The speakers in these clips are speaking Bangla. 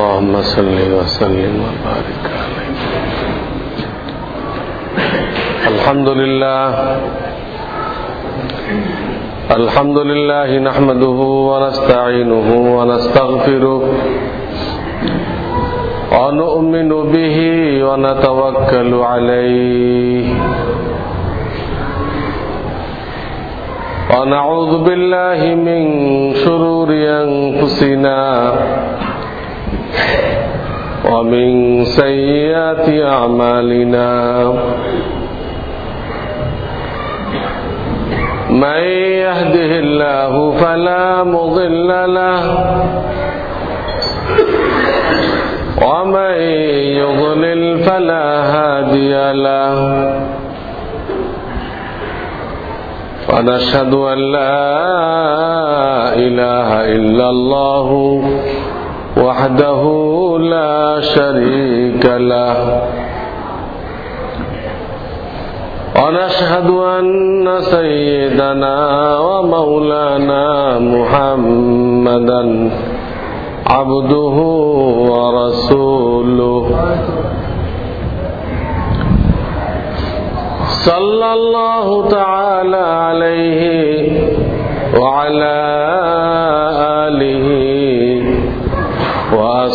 اللهم صل وسلم وبارك عليه. الحمد لله. الحمد لله نحمده ونستعينه ونستغفره ونؤمن به ونتوكل عليه. ونعوذ بالله من شرور أنفسنا ونعوذ بالله من شرور أنفسنا ومن سيئات أعمالنا من يهده الله فلا مضل له ومن يضلل فلا هادي له ونشهد أن لا إله إلا الله وحده لا شريك له. ونشهد أن سيدنا ومولانا محمدا عبده ورسوله. صلى الله تعالى عليه وعلى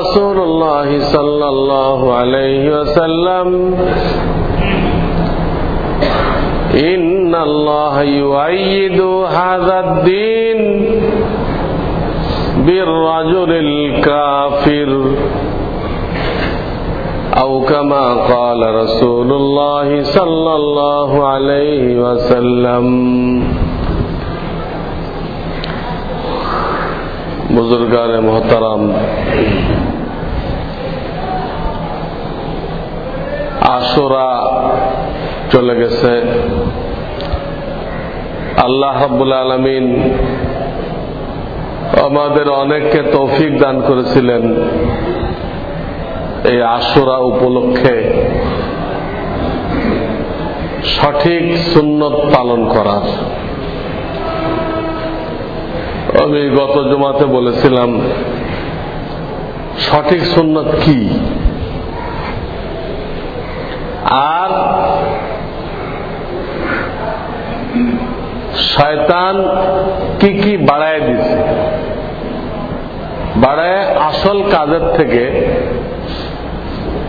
رسول الله صلى الله عليه وسلم إن الله يؤيد هذا الدين بالرجل الكافر أو كما قال رسول الله صلى الله عليه وسلم بزرگان محترم আশুরা চলে গেছে। আল্লাহ রাব্বুল আলমিন আমাদের অনেককে তৌফিক দান করেছিলেন এই আশুরা উপলক্ষে। সঠিক সুন্নত পালন করার। আমি গত জমাতে বলেছিলাম, সঠিক সুন্নত কি? আর শয়তান কি কি বাড়ায় দিছে? বাড়ায় আসল কাজের থেকে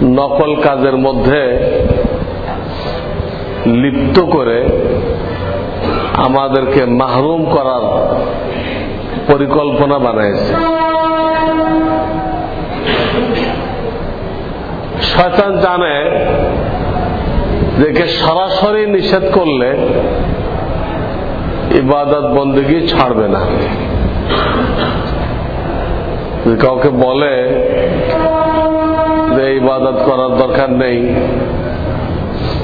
নকল কাজের মধ্যে লিপ্ত করে আমাদেরকে মাহরুম করার পরিকল্পনা বানাইছে। শয়তান জানে যে কে সরাসরি নিষেধ করলে ইবাদত বন্দী ছাড়বে না। কাউকে বলে যে ইবাদত করার দরকার নেই,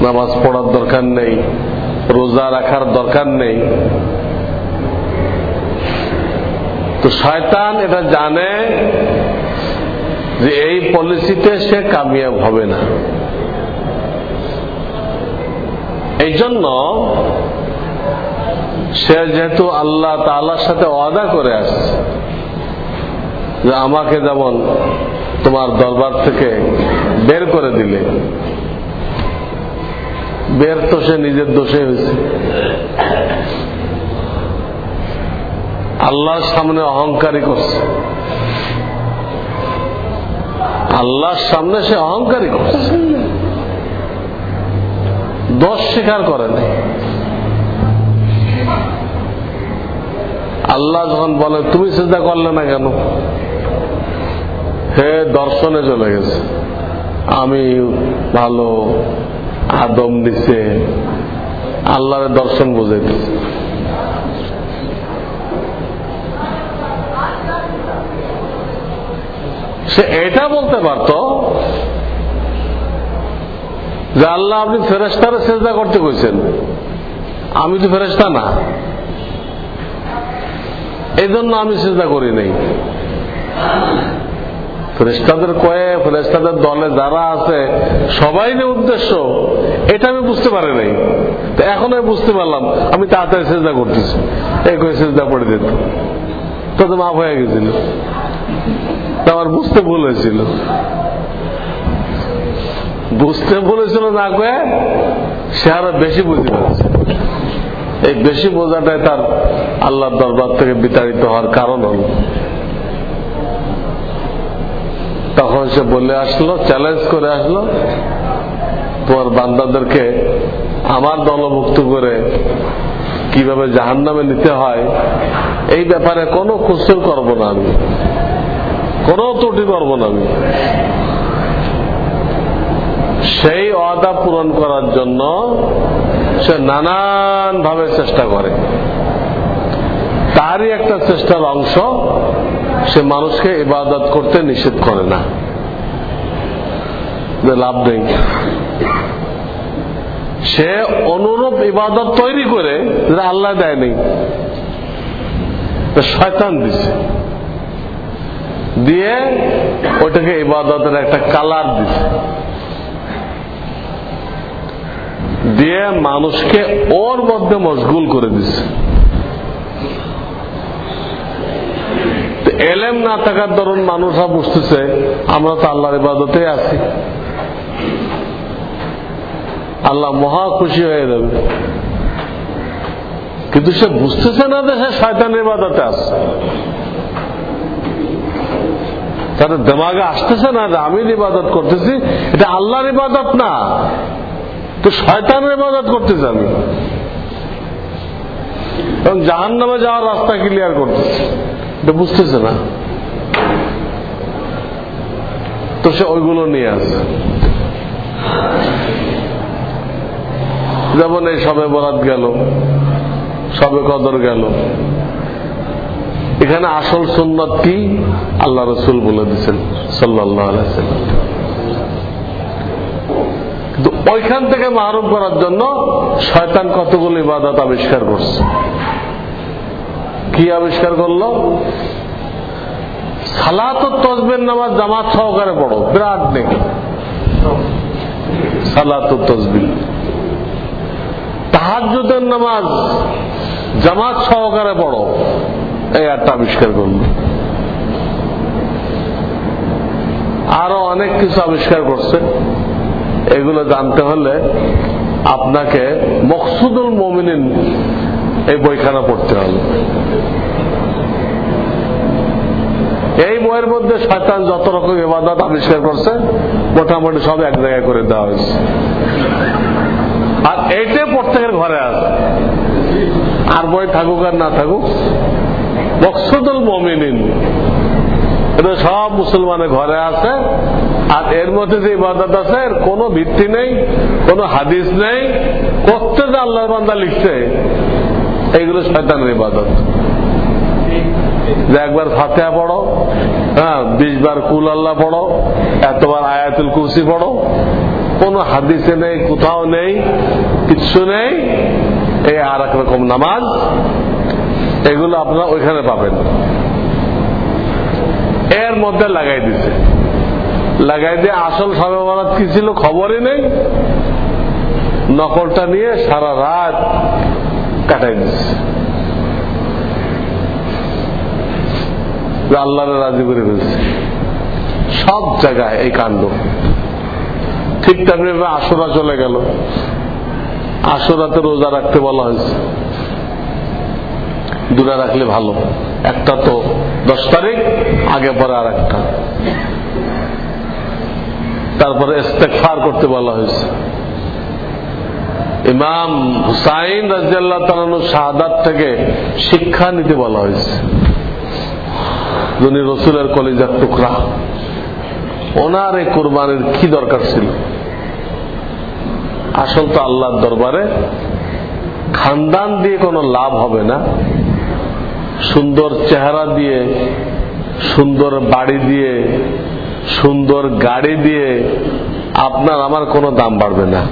নামাজ পড়ার দরকার নেই, রোজা রাখার দরকার নেই, তো শয়তান এটা জানে যে এই পলিসিতে সে কামিয়াব হবে না। এই জন্য সে যেহেতু আল্লাহ তাল্লার সাথে ওয়াদা করে আসছে যে আমাকে যেমন তোমার দরবার থেকে বের করে দিলে, বের তো সে নিজের দোষে হয়েছে। আল্লাহর সামনে অহংকারী করছে। আল্লাহর সামনে সে অহংকারী করছে। দোষ স্বীকার করে নাই। আল্লাহ যখন বলে, তুমি চিন্তা করলে না কেন? হে দর্শনে চলে গেছে। আমি ভালো আদম দিছে। আল্লাহর দর্শন বুঝাইতেছে। সে এটা বলতে পারত যে আল্লাহ আপনি ফেরেস্তারে চেষ্টা করতে কইছেন। আমি তো ফেরেস্তা না। এই জন্য আমি চেষ্টা করি নাই। ফেরেস্তাদের কয়ে ফেরেস্তাদের দলে যারা আছে, সবাই যে উদ্দেশ্য, এটা আমি বুঝতে পারি নাই। তো এখন আমি বুঝতে পারলাম, আমি তাড়াতাড়ি চেষ্টা করতেছি। এই কয়ে চেষ্টা পড়ে দিত। তো তো মাফ হয়ে গেছিল। আমার বুঝতে ভুল হয়েছিল। বুঝতে বলেছিল না কয়ে সে আরও বেশি বুঝতে পারছে। এই বেশি বোঝাটাই তার আল্লাহর দরবার থেকে বিতাড়িত হওয়ার কারণ হল। তখন সে বলে আসলো চ্যালেঞ্জ করে আসলো, তোমার বান্দাদেরকে আমার দলভুক্ত করে কীভাবে জাহান নামে নিতে হয়, এই ব্যাপারে কোনো কুসুর করব না আমি। কোনো ত্রুটি করব না আমি। সেই অদা পূরণ করার জন্য সে নানান ভাবে চেষ্টা করে। তারই একটা চেষ্টার অংশ সে মানুষকে ইবাদত করতে নিষেধ করে না। লাভ নেই। সে অনুরূপ ইবাদত তৈরি করে যেটা আল্লাহ দেয়নি। শয়তান দিছে। দিয়ে ওটাকে ইবাদতের একটা কালার দিছে। দিয়ে মানুষকে ওর মধ্যে মশগুল করে দিচ্ছে এলেম না থাকার দরুন মানুষরা বুঝতেছে, আমরা তো আল্লাহর ইবাদতে আছি। আল্লাহ মহা খুশি হয়ে যাবে। কিন্তু সে বুঝতেছে না যে সে শয়তানের ইবাদতে আসছে তাদের দেমাগে আসতেছে না যে আমি ইবাদত করতেছি, এটা আল্লাহর ইবাদত না। তো শয়তানের ইবাদত করতেছে আমি। এবং জাহান নামে যাওয়ার রাস্তা ক্লিয়ার করতেছে। এটা বুঝতেছে না। তো সে ওইগুলো নিয়ে আসে। যেমন এই সবে বরাত গেল, সবে কদর গেল। এখানে আসল সুন্নত কি? আল্লাহ রসুল বলে দিচ্ছেন সাল্লাহ কিন্তু ওইখান থেকে মাহরুম করার জন্য শয়তান কতগুলো ইবাদত আবিষ্কার করছে। কি আবিষ্কার করল? সালাত তসবের নামাজ জামাত সহকারে পড়ো, বিরাট নেই সালাত তসবিল তাহাজুদের নামাজ জামাত সহকারে পড়ো, এই একটা আবিষ্কার করল। আরও অনেক কিছু আবিষ্কার করছে। এগুলো জানতে হলে আপনাকে মকসুদুল মমিনিন এই বইখানা পড়তে হবে। এই বইয়ের মধ্যে শয়তান যত রকম ইবাদত আবিষ্কার করছে, মোটামুটি সব এক জায়গায় করে দেওয়া হয়েছে। আর এইটাই প্রত্যেকের ঘরে আছে। আর বই থাকুক আর না থাকুক, মকসুদুল মমিনিন। এটা সব মুসলমানের ঘরে আছে। আর এর মধ্যে যে ইবাদত আছে, এর কোনো ভিত্তি নেই, কোনো হাদিস নেই। করতে যে আল্লাহর বান্দা লিখছে, এইগুলো শয়তানের ইবাদত। যে একবার ফাতেহা পড়ো হ্যাঁ বিশ বার কুল আল্লাহ পড়ো, এতবার আয়াতুল কুরসি পড়ো, কোন হাদিসে নেই, কোথাও নেই, কিচ্ছু নেই, এই আর এক রকম নামাজ, এগুলো আপনারা ওইখানে পাবেন। এর মধ্যে লাগাই দিছে। লাগাই দিয়ে আসল সবে বরাত কি ছিল? খবরই নেই। নকলটা নিয়ে সারা রাত কাটাই দিচ্ছে আল্লাহরে রাজি করে ফেলছে। সব জায়গায় এই কাণ্ড। ঠিক তেমনি আসরা চলে গেল। আসরাতে রোজা রাখতে বলা হয়েছে। দূরে রাখলে ভালো। একটা তো দশ তারিখ, আগে পরে আর একটা তারপরে ইস্তেকফার করতে বলা হয়েছে। ইমাম হুসাইন রাজিয়াল্লাহ তালানুর শাহাদাত থেকে শিক্ষা নিতে বলা হয়েছে। যিনি রসুলের কলিজার টুকরা, ওনার এই কোরবানির কি দরকার ছিল? আসল তো আল্লাহর দরবারে খানদান দিয়ে কোনো লাভ হবে না। সুন্দর চেহারা দিয়ে, সুন্দর বাড়ি দিয়ে সুন্দর গাড়ি দিয়ে আপনার আমার কোনো দাম বাড়বে না।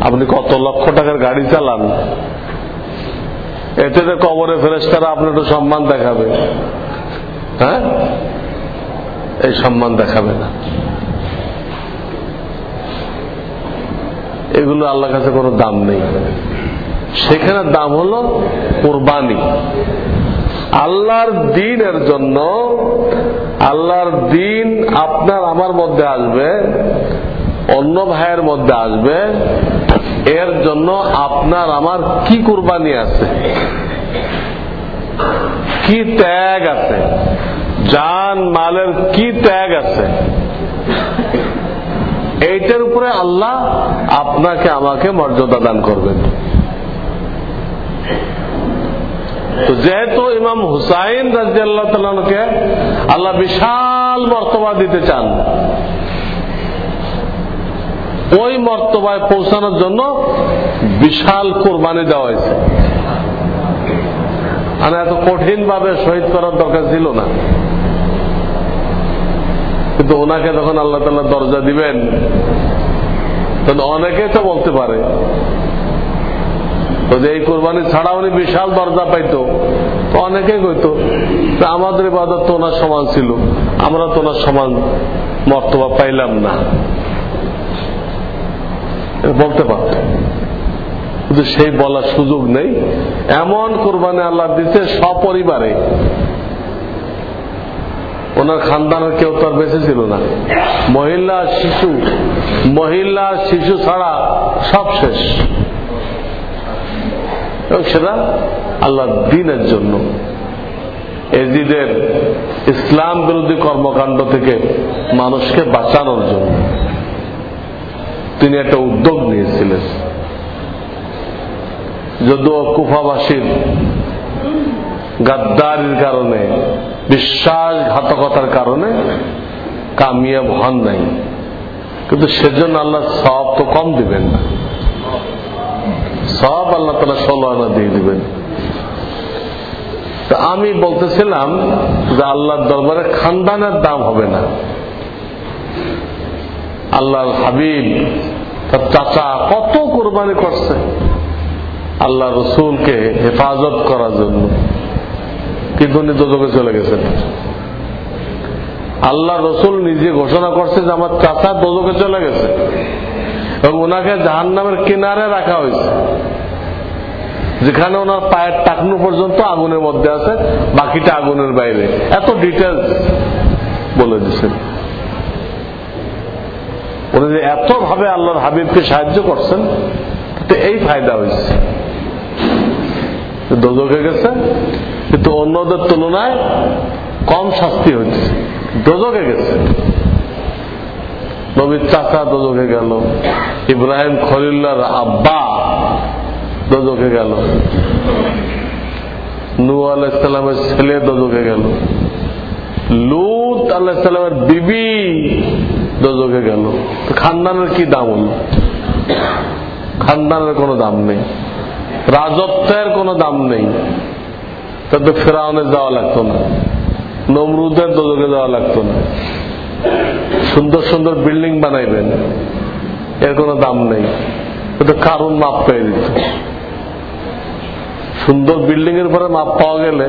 আপনি কত লক্ষ টাকার গাড়ি চালান? এতে তো কবরে ফেরেস্তারা আপনার একটু সম্মান দেখাবে। হ্যাঁ? এই সম্মান দেখাবে না। এগুলো আল্লাহ কাছে কোনো দাম নেই। সেখানে দাম হলো কোরবানি। আল্লাহর দিনের জন্য, আল্লাহর দিন আপনার আমার মধ্যে আসবে, অন্য ভাইয়ের মধ্যে আসবে, এর জন্য আপনার আমার কি কুরবানি আছে? কি ত্যাগ আছে? জান, মালের কি ত্যাগ আছে? এইটার উপরে আল্লাহ আপনাকে আমাকে মর্যাদা দান করবেন। তো যেহেতু ইমাম হুসাইন রাজিয়াল্লাহ তালকে আল্লাহ বিশাল মর্তবা দিতে চান, ওই মর্তবায় পৌঁছানোর জন্য বিশাল কোরবানি দেওয়া হয়েছে। মানে এত কঠিন ভাবে শহীদ করার দরকার ছিল না। কিন্তু ওনাকে যখন আল্লাহ তাল্লাহ দরজা দিবেন, তখন অনেকে তো বলতে পারে তো এই কোরবানি ছাড়া উনি বিশাল দরজা পাইতো, তো অনেকেই কইতো আমাদের বাজার তো ওনার সমান ছিল, আমরা তো ওনার সমান মর্তবা পাইলাম না। বলতে পারত। কিন্তু সেই বলার সুযোগ নেই। এমন কোরবানি আল্লাহ দিচ্ছে সপরিবারে। ওনার খানদানের কেউ তো আর বেঁচে ছিল না। মহিলা শিশু। মহিলা শিশু ছাড়া সব শেষ। এবং সেটা আল্লাহ দিনের জন্য। এজিদের ইসলাম বিরোধী কর্মকাণ্ড থেকে মানুষকে বাঁচানোর জন্য। তিনি একটা উদ্যোগ নিয়েছিলেন। যদিও কুফাবাসীর গাদ্দারির কারণে, বিশ্বাসঘাতকতার কারণে কামিয়াব হন নাই। কিন্তু সেজন্য আল্লাহ সব তো কম দিবেন না। সব আল্লাহ তালা ষোলো আনা দিয়ে দিবেন। তা আমি বলতেছিলাম যে আল্লাহর দরবারে খানদানের দাম হবে না। আল্লাহর হাবিব, তার চাচা কত কোরবানি করছে। আল্লাহ রসুলকে হেফাজত করার জন্য। কিন্তু উনি দোজকে চলে গেছেন আল্লাহ রসুল নিজে ঘোষণা করছে যে আমার চাচা দোজকে চলে গেছে। এবং ওনাকে জাহান নামের কিনারে রাখা হয়েছে। যেখানে ওনার পায়ের টাকনু পর্যন্ত আগুনের মধ্যে আছে, বাকিটা আগুনের বাইরে। এত ডিটেলস বলে দিচ্ছেন উনি যে এত ভাবে আল্লাহর হাবিবকে সাহায্য করছেন এই ফায়দা হয়েছে। দোজকে গেছে, কিন্তু অন্যদের তুলনায় কম শাস্তি হচ্ছে দোজকে গেছে। নবীর চাচা দোজকে গেল। ইব্রাহিম খলিল্লার আব্বা দোজকে গেল। নু আলাইসালামের ছেলে দোজকে গেল। লুত আলাইসালামের বিবি দোজকে গেল। খানদানের কি দাম হল? খানদানের কোনো দাম নেই। রাজত্বের কোনো দাম নেই। তাতে ফেরাউনে যাওয়া লাগতো না। নমরুদের দোজকে যাওয়া লাগতো না। সুন্দর সুন্দর বিল্ডিং বানাইবেন। এর কোনো দাম নেই। কারণ মাপ পেয়ে দিত সুন্দর বিল্ডিং এর পরে মাপ পাওয়া গেলে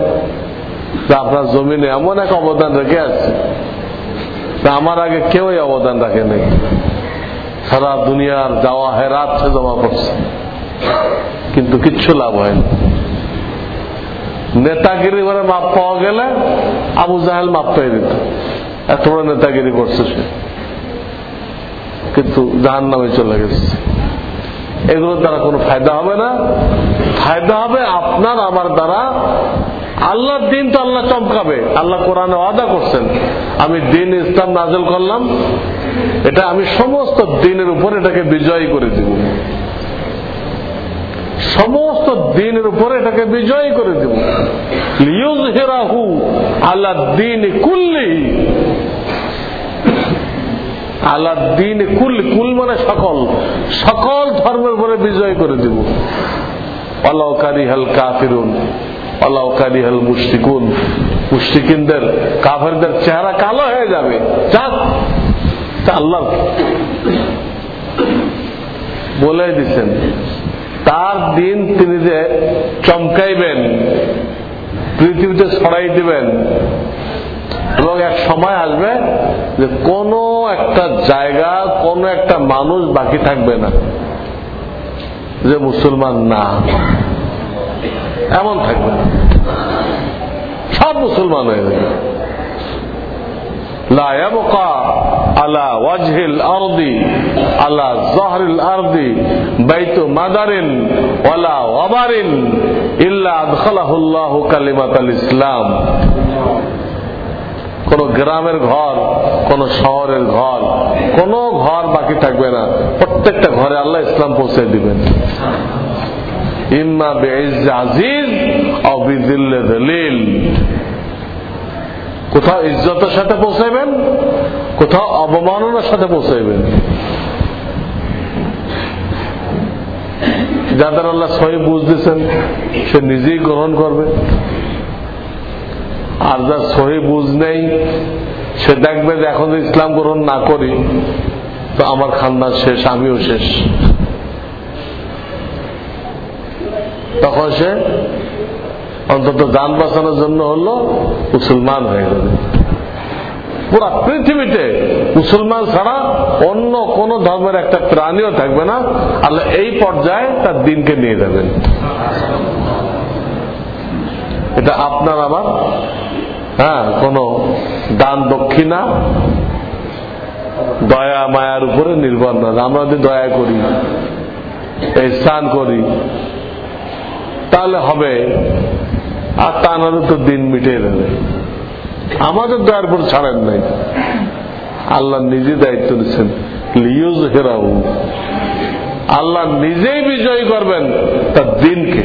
আপনার জমিনে এমন এক অবদান রেখে আছে আমার আগে কেউই অবদান রাখে নেই। সারা দুনিয়ার যাওয়া হেরাত সে জমা করছে। কিন্তু কিচ্ছু লাভ হয়নি নেতাগিরি করে মাপ পাওয়া গেলে আবু জাহেল মাপ পেয়ে দিত এত বড় নেতাগিরি করছে সে কিন্তু জাহান নামে চলে গেছে। এগুলোর দ্বারা কোনো ফায়দা হবে না। ফায়দা হবে আপনার, আমার দ্বারা। আল্লাহর দিন তো আল্লাহ চমকাবে। আল্লাহ কোরআনে ওয়াদা করছেন, আমি দিন ইসলাম নাজল করলাম। এটা আমি সমস্ত দিনের উপর এটাকে বিজয়ী করে দিব। সমস্ত দিনের উপরে এটাকে বিজয়ী করে দেব। আল্লাহ দিন কুল্লি আল্লাহ দিন কুল কুল মানে সকল। সকল ধর্মের উপরে বিজয় করে দেব। অলাউকারি হাল কাফিরুন অলাউকারি হাল মুশরিকুন। মুশরিকিনদের, কাফেরদের চেহারা কালো হয়ে যাবে। যাক আল্লাহ বলে দিচ্ছেন তার দিন তিনি যে চমকাইবেন, পৃথিবীতে ছড়াই দিবেন এবং এক সময় আসবে যে কোন একটা জায়গা কোন একটা মানুষ বাকি থাকবে না যে মুসলমান না এমন থাকবে না সব মুসলমান হয়ে যাবে لا يبقى على وجه الأرض على ظهر الأرض بيت مدر ولا وبر إلا أدخله الله كلمة الإسلام কোন গ্রামের ঘর, কোন শহরের ঘর, কোন ঘর বাকি থাকবে না। প্রত্যেকটা ঘরে আল্লাহ ইসলাম পৌঁছে দিবেন। ইম্মা আজিজ অবিদিল্লে দলিল। কোথাও ইজ্জতের সাথে পৌঁছাইবেন, কোথাও অবমাননার সাথে পৌঁছাইবেন। যাদের আল্লাহ সহি বুঝ দিচ্ছেন সে নিজেই গ্রহণ করবে। আর যার সহি বুঝ নেই। সে দেখবে যে এখন ইসলাম গ্রহণ না করি, তো আমার খান্দার শেষ, আমিও শেষ। তখন সে অন্তত যান বাঁচানোর জন্য হলো মুসলমান হয়ে যাবে পুরা পৃথিবীতে মুসলমান ছাড়া অন্য কোন ধর্মের একটা প্রাণীও থাকবে না। আল্লাহ এই পর্যায়ে তার দিনকে নিয়ে যাবেন। এটা আপনার আমার হ্যাঁ কোন দান দক্ষিণা, দয়া মায়ার উপরে নির্ভর না। আমরা যদি দয়া করি স্নান করি, তাহলে হবে। আর তা নাহলে তো দিন মিটিয়ে দেবে আমাদের দয়ার উপর ছাড়েন নাই। আল্লাহ নিজে দায়িত্ব নিচ্ছেন লিউজ হেরাউ আল্লাহ নিজেই বিজয়ী করবেন তার দিনকে।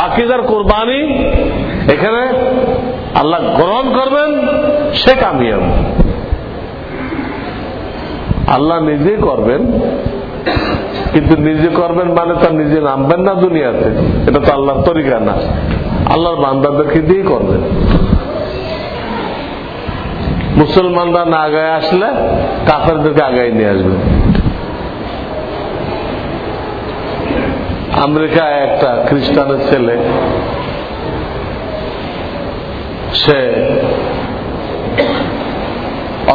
বাকি যার কোরবানি, এখানে আল্লাহ গ্রহণ করবেন, সে কামিয়াব। আল্লাহ নিজেই করবেন, কিন্তু নিজে করবেন মানে তার নিজে নামবেন না দুনিয়াতে। এটা তো আল্লাহর তরিকা না। আল্লাহর বান্দাদেরকে দিয়েই করবেন। মুসলমানরা না আগায় আসলে কাফেরদেরকে আগায় নিয়ে আসবে আমেরিকায় একটা খ্রিস্টানের ছেলে। সে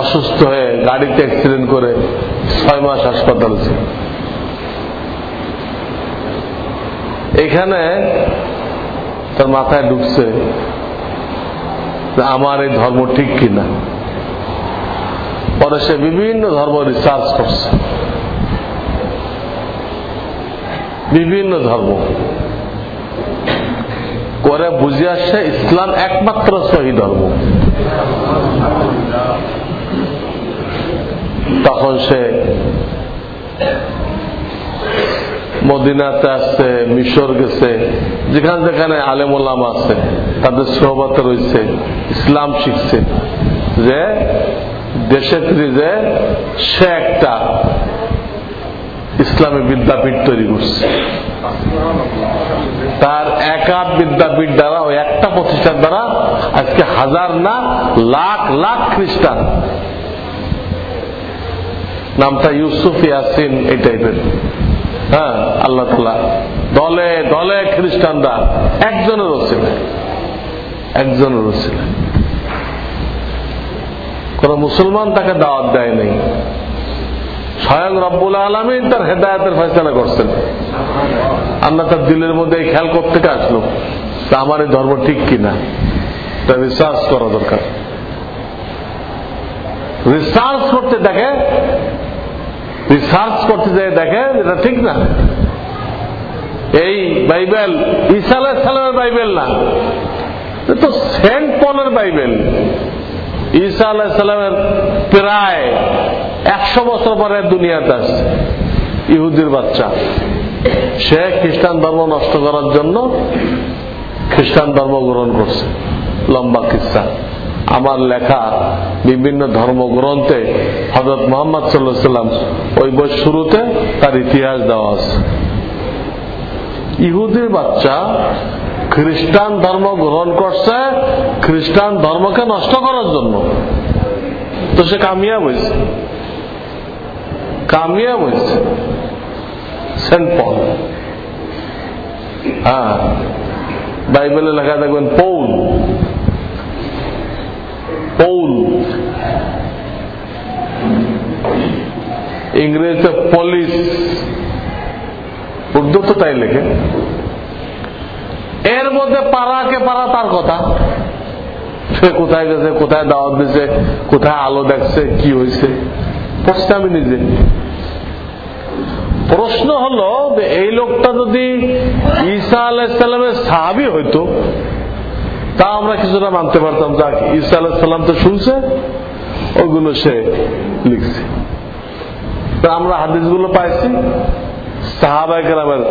অসুস্থ হয়ে গাড়িতে অ্যাক্সিডেন্ট করে ছয় মাস হাসপাতালে ছিল। এখানে তার মাথায় ঢুকছে আমার এই ধর্ম ঠিক কিনা। পরে সে বিভিন্ন ধর্ম রিসার্চ করছে। বিভিন্ন ধর্ম। করে বুঝে আসছে ইসলাম একমাত্র সহি ধর্ম। তখন সে মদিনাতে আসছে, মিশর গেছে, যেখানে যেখানে আলেমুল্লাম আছে, তাদের সহবতে রয়েছে, ইসলাম শিখছে। যে দেশে যে সে একটা ইসলামী বিদ্যাপীঠ তৈরি করছে। তার একা বিদ্যাপীঠ দ্বারা ওই একটা প্রতিষ্ঠান দ্বারা আজকে হাজার না, লাখ লাখ খ্রিস্টান। নামটা ইউসুফ ইয়াসিন এই টাইপের। হ্যাঁ আল্লাহ তালা দলে দলে খ্রিস্টানরা একজনের ছিল একজনের ছিল কোন মুসলমান তাকে দাওয়াত দেয় নাই। স্বয়ং রব্বুল আলমী তার হেদায়তের ফেসলা করছেন। আল্লাহ তার দিলের মধ্যে এই খেয়াল করতে আসলো তা আমার এই ধর্ম ঠিক কিনা। তা রিসার্চ করা দরকার। রিসার্চ করতে দেখে রিসার্চ করতে যায় দেখে এটা ঠিক না। এই বাইবেল, ঈসা আলাহ সালামের বাইবেল না। তো সেন্ট পলের বাইবেল। ঈসা আলাহ সালামের প্রায় একশো বছর পরে দুনিয়াতে আসছে। ইহুদির বাচ্চা। সে খ্রিস্টান ধর্ম নষ্ট করার জন্য খ্রিস্টান ধর্ম গ্রহণ করছে। লম্বা কিস্সা আমার লেখা বিভিন্ন ধর্মগ্রন্থে হজরত মোহাম্মদ সাল্লাহ সাল্লাম ওই বই শুরুতে তার ইতিহাস দেওয়া আছে। ইহুদির বাচ্চা খ্রিস্টান ধর্ম গ্রহণ করছে খ্রিস্টান ধর্মকে নষ্ট করার জন্য। তো সে কামিয়াব হয়েছে। কামিয়াব হয়েছে। Saint Paul. হ্যাঁ। বাইবেলে লেখা দেখবেন পৌল। পৌল। ইংরেজিতে পলিশ। উর্দু তো তাই লেখে। এর মধ্যে পাড়াকে পাড়া তার কথা? সে কোথায় গেছে, কোথায় দাওয়াত দিছে, কোথায় আলো দেখছে, কি হয়েছে? পড়ছে আমি নিজে। প্রশ্ন হলো এই লোকটা যদি ঈসা আলাহিসাল্লামের সাহাবি হইতো, তা আমরা কিছুটা মানতে পারতাম, যাক, ঈসা আলাহিসাল্লাম তো শুনছে, ওগুলো সে লিখছে। তো আমরা হাদিসগুলো পাইছি সাহাবাই গ্রামের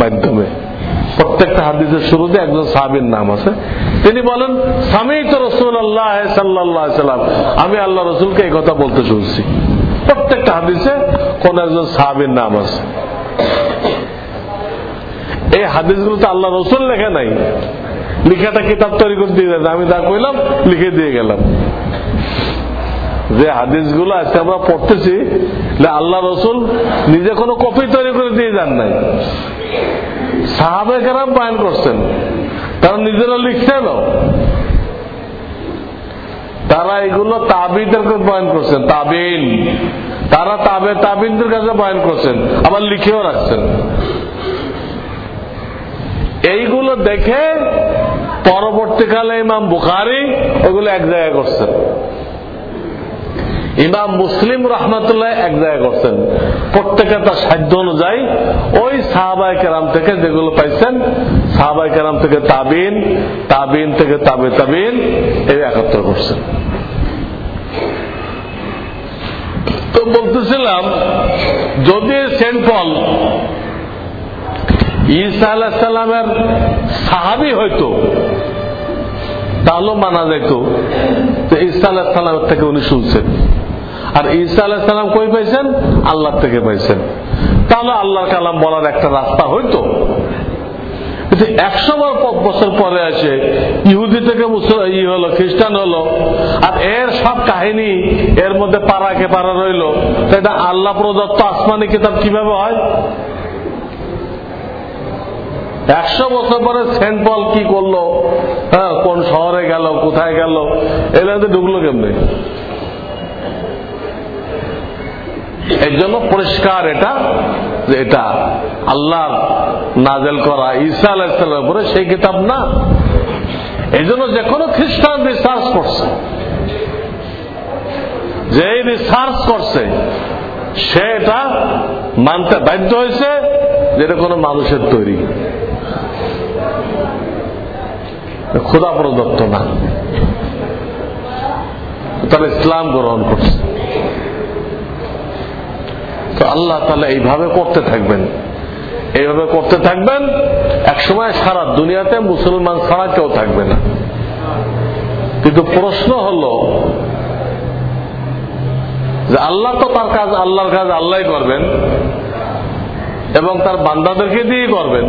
মাধ্যমে। প্রত্যেকটা হাদিসের শুরুতে একজন সাহাবির নাম আছে। তিনি বলেন স্বামী তো রসুল আল্লাহ সাল্লাম আমি আল্লাহ রসুলকে এই কথা বলতে শুনছি। প্রত্যেকটা হাদিসে কোন একজন সাহাবির নাম আছে। এই হাদিসগুলো তো আল্লাহ রসুল লেখা নাই। লিখাটা কিতাব তৈরি করে দিয়ে যাচ্ছে আমি যা কইলাম, লিখে দিয়ে গেলাম। যে হাদিসগুলো আজকে আমরা পড়তেছি আল্লাহ রসুল নিজে কোনো কপি তৈরি করে দিয়ে যান নাই। সাহাবে কেরাম বয়ান করছেন। তারা নিজেরা লিখছেন তারা এগুলো তাবিদেরকে বয়ন করছেন, তাবিন। তারা তাবে তাবিনদের কাছে বয়ন করছেন, আবার লিখেও রাখছেন। এইগুলো দেখে পরবর্তীকালে ইমাম বুখারি ওগুলো এক জায়গায় করছেন। ইমাম মুসলিম রহমতুল্লাহ এক জায়গায় করছেন। প্রত্যেকে তার সাধ্য অনুযায়ী ওই সাহাবাই কেরাম থেকে যেগুলো পাইছেন সাহাবাই কেরাম থেকে তাবিন তাবিন থেকে তাবে তাবিন এই একাত্তর করছেন। তো বলতেছিলাম, যদি সেন্ট পল ঈসা আলাহ সাল্লামের সাহাবি হয়তো তাহলেও মানা যেত যে ঈসা আলাহ সাল্লামের থেকে উনি শুনছেন। আর ঈসা আলাহ সাল্লাম কই পাইছেন? আল্লাহ থেকে পাইছেন। তাহলে আল্লাহর কালাম বলার একটা রাস্তা হইতো। একশো বছর পরে আসে, ইহুদি থেকে ই হলো, খ্রিস্টান হলো, আর এর সব কাহিনী এর মধ্যে পাড়াকে পাড়া রইল। এটা আল্লাহ প্রদত্ত আসমানি কিতাব কীভাবে হয়? একশো বছর পরে সেন্ট পল কি করল? হ্যাঁ কোন শহরে গেল, কোথায় গেল? এলাকাতে ঢুকলো কেমনি? এর জন্য পরিষ্কার এটা যে এটা আল্লাহর নাজেল করা, ঈসা আলাহিসাল্লামের উপরে সেই কিতাব না। এই জন্য যে কোনো খ্রিস্টান রিসার্চ করছে যে রিসার্চ করছে, সে এটা মানতে বাধ্য হয়েছে যে এটা কোনো মানুষের তৈরি। খোদা প্রদত্ত না। তারা ইসলাম গ্রহণ করছে। তো আল্লাহ তাহলে এইভাবে করতে থাকবেন। এইভাবে করতে থাকবেন এক সময় সারা দুনিয়াতে মুসলমান ছাড়া কেউ থাকবে না। কিন্তু প্রশ্ন হল, যে আল্লাহ তো তার কাজ আল্লাহর কাজ আল্লাহ করবেন, এবং তার বান্দাদেরকে দিয়ে করবেন।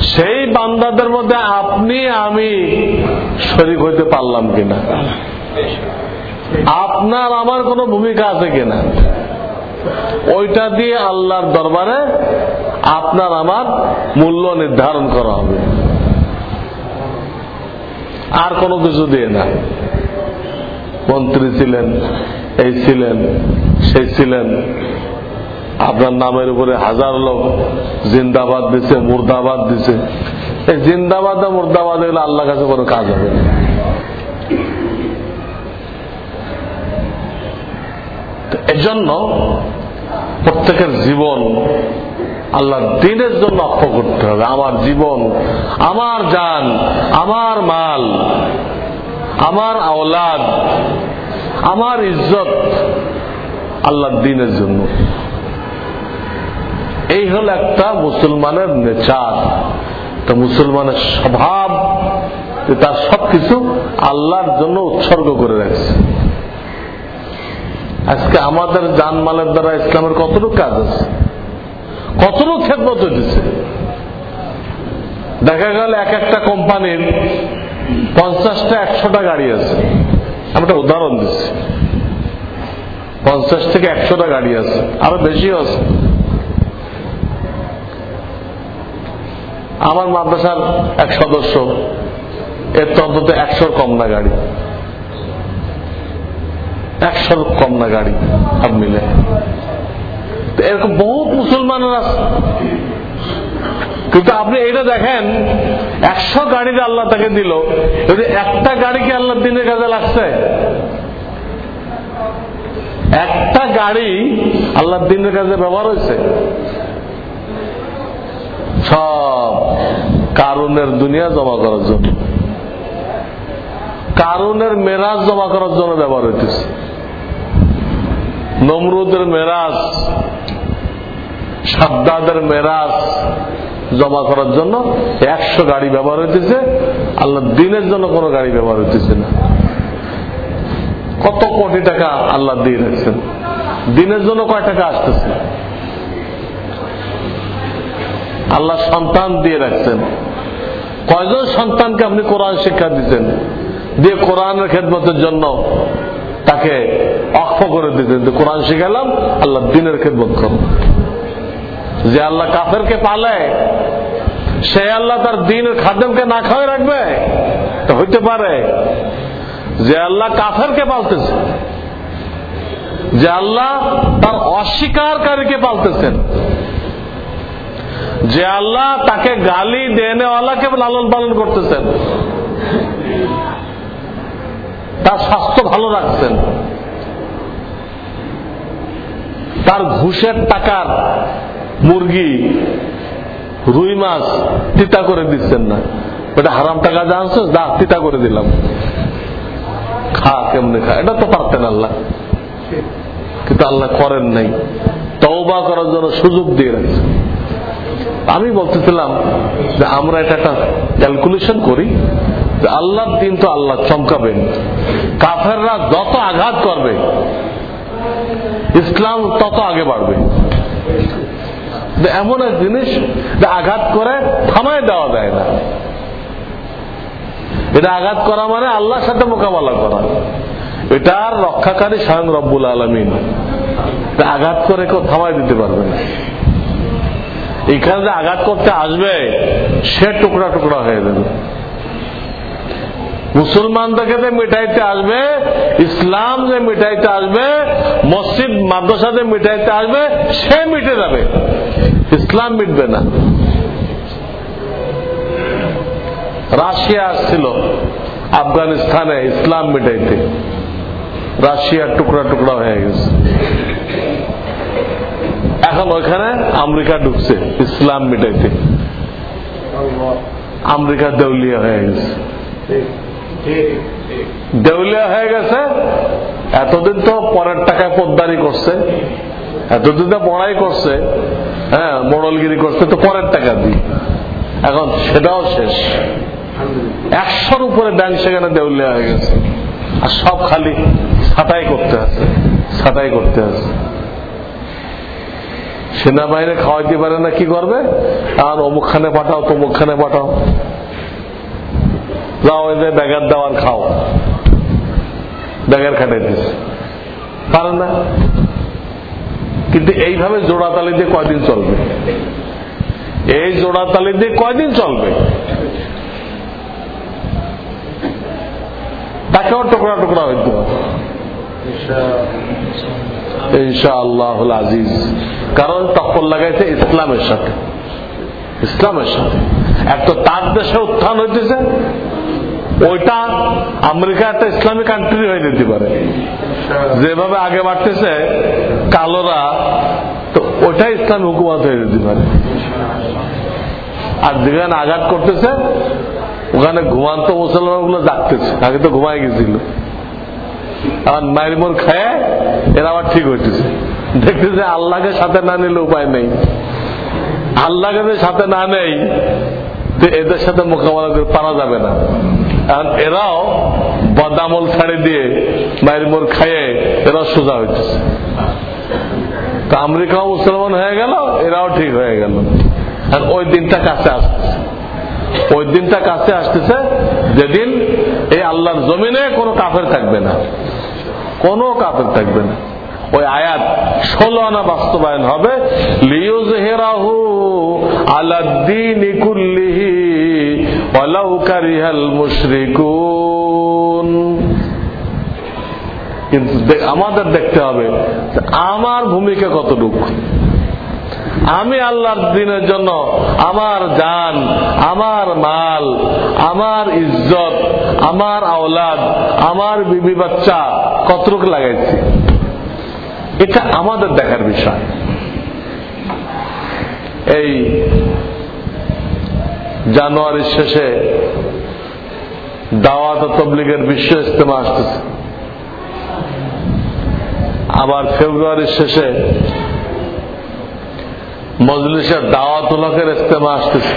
সেই বান্দাদের মধ্যে আপনি, আমি শরিক হইতে পারলাম কিনা? আপনার, আমার কোনো ভূমিকা আছে কিনা? ওইটা দিয়ে আল্লাহর দরবারে আপনার আমার মূল্য নির্ধারণ করা হবে। আর কোনো কিছু দিয়ে না। মন্ত্রী ছিলেন, এই ছিলেন, সেই ছিলেন। আপনার নামের উপরে হাজার লোক জিন্দাবাদ দিছে, মুর্দাবাদ দিছে। এই জিন্দাবাদ মুর্দাবাদ এগুলো আল্লাহ কাছে কোনো কাজ হবে না। এজন্য প্রত্যেকের জীবন আল্লাহ দিনের জন্য অক্ষ করতে হবে। আমার জীবন, আমার জান, আমার মাল, আমার আওলাদ, আমার ইজ্জত আল্লাহর দিনের জন্য। এই হল একটা মুসলমানের নেচার। তো মুসলমানের স্বভাব তার সবকিছু আল্লাহর জন্য উৎসর্গ করে রাখছে। আজকে আমাদের জানমালের দ্বারা ইসলামের কতটুকু কাজ আছে? কতটুকু খেদমত হইতেছে? দেখা গেল এক একটা কোম্পানির পঞ্চাশটা একশোটা গাড়ি আছে। আমি একটা উদাহরণ দিচ্ছি। পঞ্চাশ থেকে একশোটা গাড়ি আছে। আরও বেশিও আছে। আমার মাদ্রাসার এক সদস্য, এর তো অন্তত একশোর কম না গাড়ি। একশোর কম না গাড়ি সব মিলে। এরকম বহুত মুসলমানের কিন্তু আপনি এটা দেখেন, একশো গাড়িতে আল্লাহ তাকে দিল। যদি একটা গাড়িকে আল্লাহ দিনের কাজে লাগছে? একটা গাড়ি আল্লাহ দিনের কাজে ব্যবহার হয়েছে? সব কারণের দুনিয়া জমা করার জন্য। কারণের মেরাজ জমা করার জন্য ব্যবহার হইতেছে। নমরুদের মেরাজ, সাদ্দাদের মেরাজ জমা করার জন্য একশো গাড়ি ব্যবহার হইতেছে। আল্লাহ দিনের জন্য কোনো গাড়ি ব্যবহার হইতেছে না। কত কোটি টাকা আল্লাহ দিয়ে রাখছেন। দিনের জন্য কয় টাকা আসতেছে? আল্লাহ সন্তান দিয়ে রাখছেন। কয়জন সন্তানকে আপনি কোরআন শিক্ষা দিচ্ছেন দিয়ে কোরআনের খেদমতের জন্য তাকে অক্ষ করে দিতেন কোরআন শিখালাম আল্লাহ দিনের খেদমত করো যে আল্লাহ কাফেরকে পালে, সে আল্লাহ তার দিনের খাদ্যমকে না খাওয়াই রাখবে? তো হইতে পারে যে আল্লাহ কাফেরকে পালতেছে, যে আল্লাহ তার অস্বীকারীকে পালতেছেন, যে আল্লাহ তাকে গালি দেনেওয়ালাকে লালন পালন করতেছেন। তার স্বাস্থ্য ভালো রাখছেন। তার ঘুষের টাকার মুরগি, রুই মাছ তিতা করে দিচ্ছেন না। ওটা হারাম টাকা যা জানছো দা তিতা করে দিলাম। খা কেমনে খা, এটা তো পারতেন আল্লাহ। কিন্তু আল্লাহ করেন নাই। তওবা করার জন্য সুযোগ দিয়ে রাখছেন। আমি বলতেছিলাম যে আমরা এটা একটা ক্যালকুলেশন করি। আল্লাহর দিন তো আল্লাহ চমকাবেন। কাফেররা যত আঘাত করবে, ইসলাম তত আগে বাড়বে। এমন এক জিনিস আঘাত করে থামায় দেওয়া যায় না। এটা আঘাত করা মানে আল্লাহর সাথে মোকাবেলা করা। এটার রক্ষাকারী স্বয়ং রব্বুল আলমিন। আঘাত করে কেউ থামায় দিতে পারবে না। এখানে যে আঘাত করতে আসবে, সে টুকরা টুকরা হয়ে যাবে। মুসলমানদেরকে যে মিটাইতে আসবে, ইসলাম যে মিটাইতে আসবে, মসজিদ, মাদ্রাসা যে মিটাইতে আসবে, সে মিটে যাবে। ইসলাম মিটবে না। রাশিয়া আসছিল আফগানিস্তানে ইসলাম মিটাইতে। রাশিয়ার টুকরা টুকরা হয়ে গেছে। এখন ওইখানে আমেরিকা ঢুকছে ইসলাম মিটাইতে। আমেরিকা দেউলিয়া হয়ে গেছে। দেউলিয়া হয়ে গেছে, এতদিন তো পরের টাকায় পোদ্দারি করছে, এতদিন তো পড়াই করছে হ্যাঁ মোড়লগিরি করছে, তো পরের টাকা দিই। এখন সেটাও শেষ। একশোর উপরে ব্যাংক সেখানে দেউলিয়া হয়ে গেছে। আর সব খালি ছাটাই করতে আছে, ছাটাই করতে আছে। সেনাবাহিনী খাওয়াইতে পারে না, কি করবে? আর অমুকখানে পাঠাও, তমুকখানে পাঠাও। যাও ওই যে ব্যাগের দেওয়ার খাও। ব্যাগের খাটাই দিচ্ছে পারে না? কিন্তু এইভাবে জোড়াতালি দিয়ে কয়দিন চলবে? এই জোড়াতালি দিয়ে কয়দিন চলবে? তাকেও টুকরা টুকরা হইতে হবে। ইনশা আল্লাহ আজিজ। কারণ টক্কর লাগাইছে ইসলামের সাথে। ইসলামের সাথে। এক তো তার দেশে উত্থান হইতেছে ওইটা আমেরিকা একটা ইসলামিক কান্ট্রি হয়ে যেতে পারে। যেভাবে আগে বাড়তেছে, কালোরা, তো ওইটাই ইসলাম হুকুমত হয়ে যেতে পারে। আর যেখানে আঘাত করতেছে, ওখানে ঘুমান্ত মুসলমানগুলো জাগতেছে, আগে তো ঘুমাই গেছিল। আর মায়ের মোর খায়, এরা আবার ঠিক হইতেছে। দেখতেছে আল্লাহকে সাথে না নিলে উপায় নেই। আল্লাহকে সাথে না নেই এদের সাথে মোকাবেলা করে পারা যাবে না। আর এরাও বাদামল ছাড়ি দিয়ে মায়ের মোর খাইয়ে এরাও সোজা হইতেছে। তো আমেরিকাও মুসলমান হয়ে গেল, এরাও ঠিক হয়ে গেল। আর ওই দিনটা কাছে আসতেছে। ওই দিনটা কাছে আসতেছে যেদিন এই আল্লাহর জমিনে কোনো কাফের থাকবে না। কোনো কাফের থাকবে না। ওই আয়াত ষোলো আনা বাস্তবায়ন হবে। লিউজ হেরাহু আলাদ্দিন কুল্লিহি ওয়ালাউ কারিহাল মুশরিকুন। কিন্তু আমাদের দেখতে হবে আমার ভূমিকা কতটুকু। আমি আল্লাহর দিনের জন্য আমার জান, আমার মাল, আমার ইজ্জত, আমার আওলাদ, আমার বিবি বাচ্চা কতটুকু লাগাইছি? এটা আমাদের দেখার বিষয়। এই জানুয়ারির শেষে দাওয়াত তবলিগের বিশ্ব ইস্তেমা আসতেছে। আবার ফেব্রুয়ারির শেষে মজলিসের দাওয়াত হকের ইস্তেমা আসতেছে।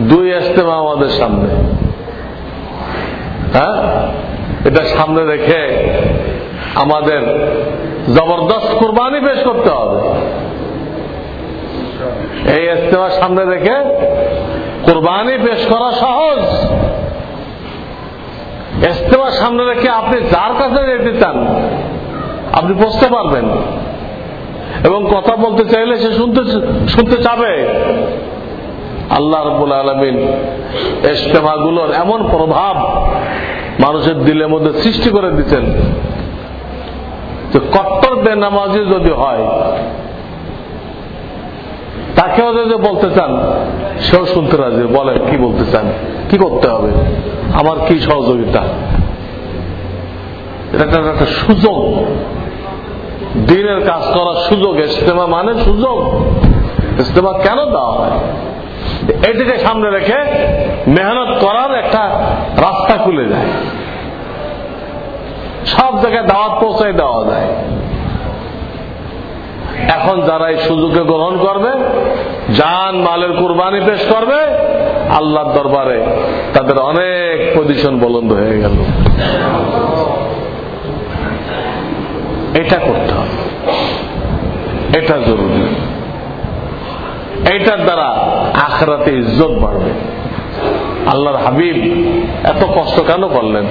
দুই ইস্তেমা আমাদের সামনে। হ্যাঁ? এটা সামনে রেখে আমাদের জবরদস্ত কোরবানি পেশ করতে হবে। এই ইস্তেমা সামনে রেখে কোরবানি পেশ করা সহজ। ইস্তেমা সামনে রেখে আপনি যার কাছে যেতে চান, আপনি বসতে পারবেন। এবং কথা বলতে চাইলে সে শুনতে শুনতে চাবে। আল্লাহ রবুল আলমিন ইস্তেমাগুলোর এমন প্রভাব মানুষের দিলের মধ্যে সৃষ্টি করে দিচ্ছেন কট্টর বেনামাজি যদি হয় তাকেও যদি বলতে চান, সেও শুনতে রাজি। বলে কি বলতে চান? কি করতে হবে? আমার কি সহযোগিতা? এটা একটা সুযোগ। দিনের কাজ করার সুযোগ ইস্তেমা মানে সুযোগ। ইস্তেমা কেন দেওয়া হয়? এটিকে সামনে রেখে মেহনত করার একটা রাস্তা খুলে যায়। সব জায়গায় দাওয়াত পৌঁছাই দেওয়া যায়। এখন যারা এই সুযোগে গ্রহণ করবে, জান মালের কুরবানি পেশ করবে, আল্লাহর দরবারে তাদের অনেক পজিশন বলন্দ হয়ে গেল। এটা করতে হবে। এটা জরুরি। এইটার দ্বারা আখরাতে ইজ্জত বাড়বে। আল্লাহর হাবিব এত কষ্ট কেন করলেন?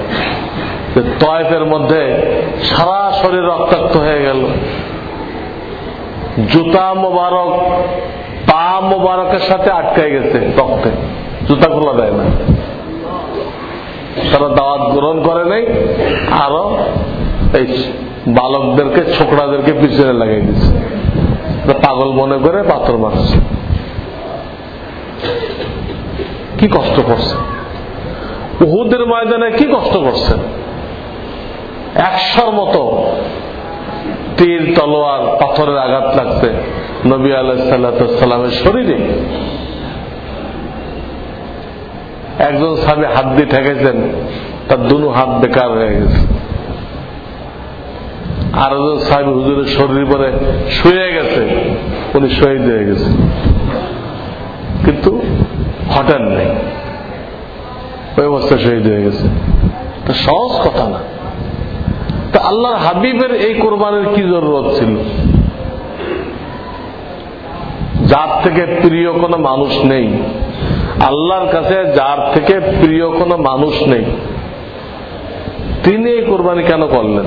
যে তয়েফের মধ্যে সারা শরীর রক্তাক্ত হয়ে গেল। জুতা মোবারক, পা মোবারকের সাথে আটকে গেছে রক্তে। জুতা খোলা দেয় না। তারা দাওয়াত গ্রহণ করে নাই, আরও এই বালকদেরকে, ছোকরাদেরকে পিছনে লাগাই দিচ্ছে পাগল মনে করে পাথর মারছে। কি কষ্ট করছে? উহুদের ময়দানে কি কষ্ট করছে? একশোর মতো তীর, তলোয়ার, পাথরের আঘাত লাগছে নবী আলাইসাল্লামের শরীরে। একজন সামনে হাত দিয়ে ঠেকেছেন, তার দুনু হাত বেকার হয়ে গেছে। আর একজন সাহেব হুজুরের শরীর পরে শুয়ে গেছে, উনি শহীদ হয়ে গেছে কিন্তু হঠাৎ নেই। ওই অবস্থা শহীদ হয়ে গেছে। সহজ কথা না। তা আল্লাহর হাবিবের এই কোরবানের কি জরুরত ছিল? যার থেকে প্রিয় কোনো মানুষ নেই। আল্লাহর কাছে যার থেকে প্রিয় কোনো মানুষ নেই। তিনি এই কোরবানি কেন করলেন?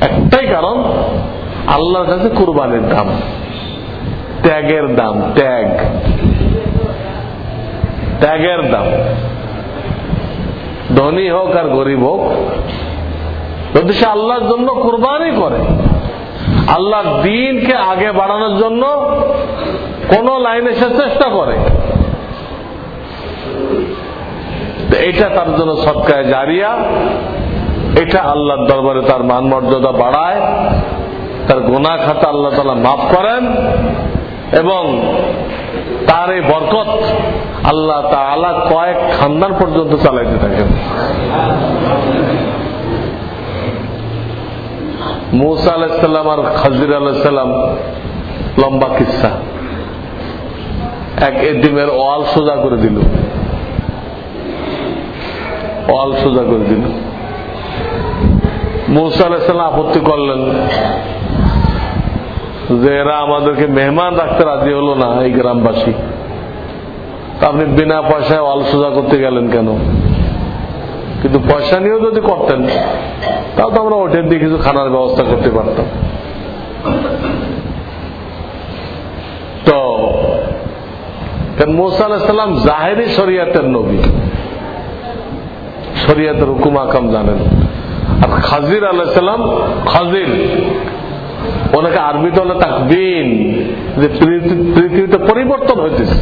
একটাই কারণ, আল্লাহর কাছে কোরবানির দাম। ত্যাগের দাম, ত্যাগ। ত্যাগের দাম। ধনী হোক আর গরিব হোক যদি সে আল্লাহর জন্য কোরবানি করে, আল্লাহর দিনকে আগে বাড়ানোর জন্য কোন লাইনে সে চেষ্টা করে। এটা তার জন্য সৎকায় জারিয়া, এটা আল্লাহর দরবারে তার মান মর্যাদা বাড়ায়, তার গোনা খাতা আল্লাহ তালা মাফ করেন এবং তার এই বরকত আল্লাহ তালা কয়েক খানদান পর্যন্ত চালাইতে থাকেন। মুসা আলাহিসাল্লাম আর খাজির আলাহিসাল্লাম লম্বা কিসা। এক এদিমের ওয়াল সোজা করে দিল। ওয়াল সোজা করে দিল। মুসা আলাহিসাল্লাম আপত্তি করলেন যে এরা আমাদেরকে মেহমান রাখতে রাজি হলো না এই গ্রামবাসী। আপনি বিনা পয়সায় ওয়াল সোজা করতে গেলেন কেন? কিন্তু পয়সা নিয়েও যদি করতেন, তাও তো আমরা ওঠের দিয়ে কিছু খানার ব্যবস্থা করতে পারতাম। তো মোসা আলাহিসাল্লাম জাহেরি শরিয়াতের নবী। শরিয়াতের হুকুম আকাম জানেন। আর খাজির আলাহিসাল্লাম খাজির, ওনাকে আরবিতে হলে তাকবিন, যে পৃথিবীতে পরিবর্তন হইতেছে।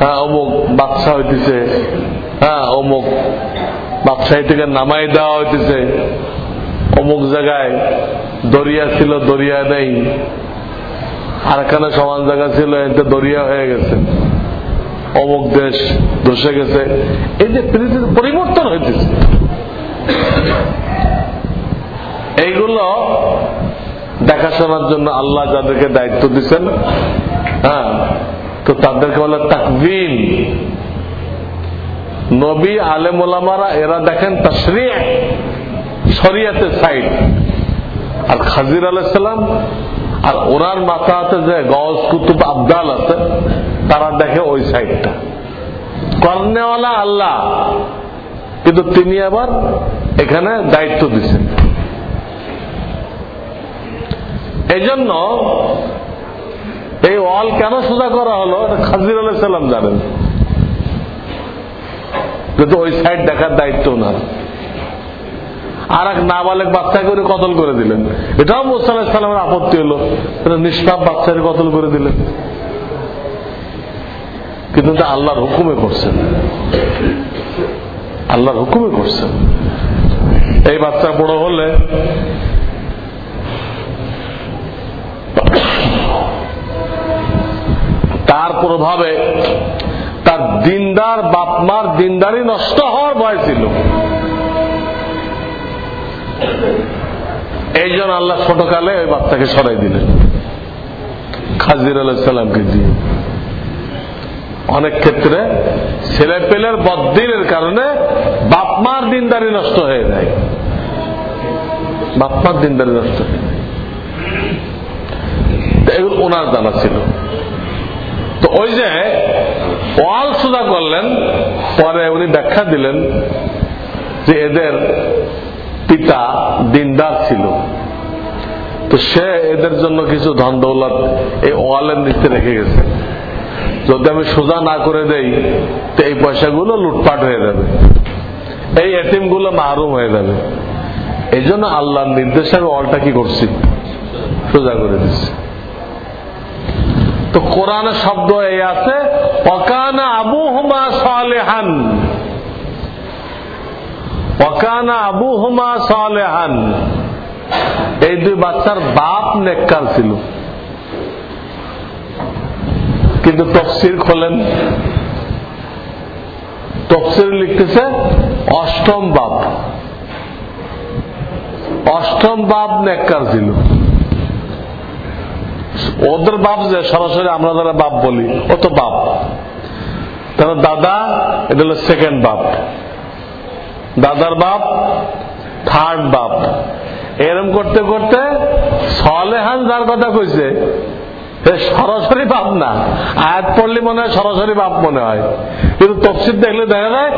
হ্যাঁ অমুক বাদশাহ হইতেছে হ্যাঁ অমুক বাদশাহী থেকে নামাই দেওয়া হইতেছে। অমুক জায়গায় দরিয়া ছিল, দরিয়া নেই। আর এখানে সমান জায়গা ছিল, এতে দরিয়া হয়ে গেছে। অমুক দেশ ধসে গেছে। এই যে পৃথিবীর পরিবর্তন হইতেছে। এইগুলো দেখাশোনার জন্য আল্লাহ যাদেরকে দায়িত্ব দিচ্ছেন হ্যাঁ তো তাদেরকে বলে তাকবিন নবী আলেম ওলামারা, এরা দেখেন তশরি শরিয়াতে সাইড আর খাজির আলাইসাল্লাম আর ওনার মাথাতে যে গজ কুতুব আবদাল আছে, তারা দেখে ওই সাইডটা কর্নেওয়ালা আল্লাহ, কিন্তু তিনি আবার এখানে দায়িত্ব দিচ্ছেন। এই জন্য এই ওয়াল কেন সোজা করা হলো খাজির আলাইসাল্লাম জানেন। কিন্তু ওই সাইড দেখার দায়িত্ব ওনার। আর এক নাবালেক বাচ্চা করে কতল করে দিলেন। এটাও মুসাল্লাহামের আপত্তি হলো। নিষ্পাপ বাচ্চাকে কতল করে দিলেন। কিন্তু আল্লাহর হুকুমে করছেন। আল্লাহর হুকুমে করছেন। এই বাচ্চা বড় হলে তার প্রভাবে তার দিনদার বাপমার দিনদারি নষ্ট হওয়ার ভয় ছিল। এই জন্য আল্লাহ ছোটকালে ওই বাচ্চাকে সরাই দিলেন। খাজির আলাহিসাল্লামকে দিয়ে। অনেক ক্ষেত্রে ছেলে পেলের বদিনের কারণে বাপমার দিনদারি নষ্ট হয়ে যায়। বাপমার দিনদারি নষ্ট হয়ে যায়। এগুলো ওনার জানা ছিল। তো ওই যে ওয়াল সুদা করলেন, পরে উনি ব্যাখ্যা দিলেন যে এদের পিতা দিনদার ছিল। তো সে এদের জন্য কিছু ধন দৌলত এই ওয়ালের নিচে রেখে গেছে। যদি আমি সোজা না করে দেই, তো এই পয়সাগুলো লুটপাট হয়ে যাবে। এই এটিমগুলো মাহরুম হয়ে যাবে। এই জন্য আল্লাহর নির্দেশে আমি অলটা কি করছি? সোজা করে দিচ্ছি। তো কোরআনের শব্দ এই আছে অকানা আবু হুমা সালেহান। অকানা আবু হুমা সালেহান। এই দুই বাচ্চার বাপ নেককার ছিল। কিন্তু তফসির খোলেন। তফসির লিখতেছে, অষ্টম বাপ। অষ্টম বাপ নেককার ছিল। ওদের বাপ যে সরাসরি আমরা যারা বাপ বলি, ও তো বাপ। তাহলে দাদা, এটা হলো সেকেন্ড বাপ। দাদার বাপ থার্ড বাপ। এরম করতে করতে সলেহান যার কথা কইছে সরাসরি বাপ না। আয়াত পড়লে মনে হয় সরাসরি বাপ মনে হয়। কিন্তু তফসিল দেখলে দেখা যায়,